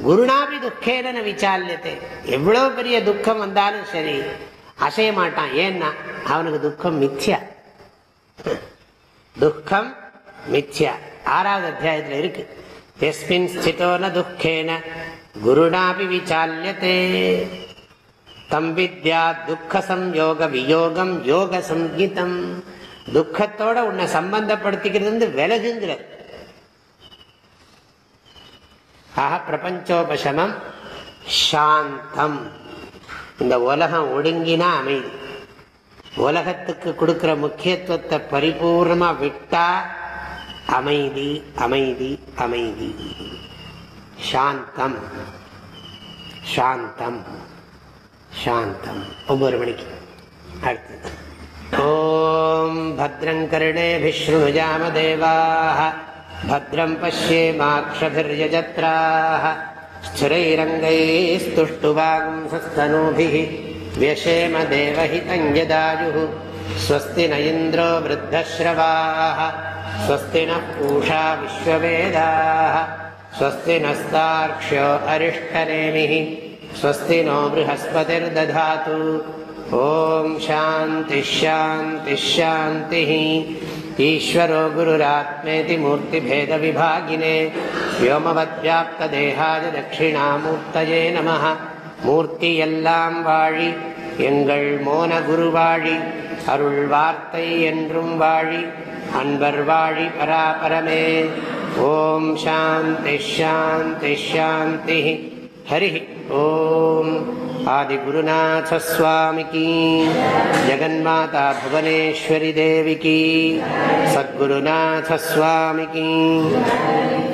குருணாபி துக்கேன விசால்யத்தை எவ்வளவு பெரிய துக்கம் வந்தாலும் சரி அசைய மாட்டான். ஏன்னா அவனுக்கு துக்கம் மித்யா. துக்கம் மித்யா. ஆறாவது அத்தியாயத்தில் இருக்கு. எஸ்மின் ஸ்திதோன துக்கேன குருணாபி விசாலியத்தே தம் வித்யா துக்க சம்யோக வியோகம் யோக சங்கீதம் துக்கத்தோட உன்னை சம்பந்தப்படுத்திக்கிறது விலகுங்கிறது. ஆக பிரபஞ்சோபசமம் சாந்தம். இந்த உலகம் ஒடுங்கினா அமைதி. உலகத்துக்கு கொடுக்குற முக்கியத்துவத்தை பரிபூர்ணமா விட்டா அமைதி அமைதி அமைதி சாந்தம் சாந்தம் சாந்தம் ஒவ்வொரு மணிக்கு அடுத்து ஓம் भद्रं कर्णेभिशृणुजाम देवाः भद्रं पश्येमाक्षभिर्यजत्राः स्थिरैरङ्गैस्तुष्टुवागुंसस्तनूभिः व्यशेम देवहितं यदायुः स्वस्ति न इन्द्रो वृद्धश्रवाः स्वस्ति नः पूषा विश्ववेदाः स्वस्ति नस्तार्क्ष्यो अरिष्टनेमिः स्वस्ति नो बृहस्पतिर्दधातु ॐ शान्तिश्शान्तिश्शान्तिः ईश्वरो गुरुरात्मेति मूर्तिभेदविभागिने व्योमवद्व्याप्तदेहाय दक्षिणामूर्तये नमः மூர்த்தியெல்லாம் வாழி எங்கள் மோன குருவாழி அருள் வார்த்தை என்றும் வாழி அன்பர் வாழி பராபரமே ஓம் சாந்தி ஷாந்தி ஷாந்தி ஹரி ஓம் आदिगुरुनाथस्वामिकी जगन्माता भुवनेश्वरि देविकी सद्गुरुनाथस्वामिकी हरि ओम्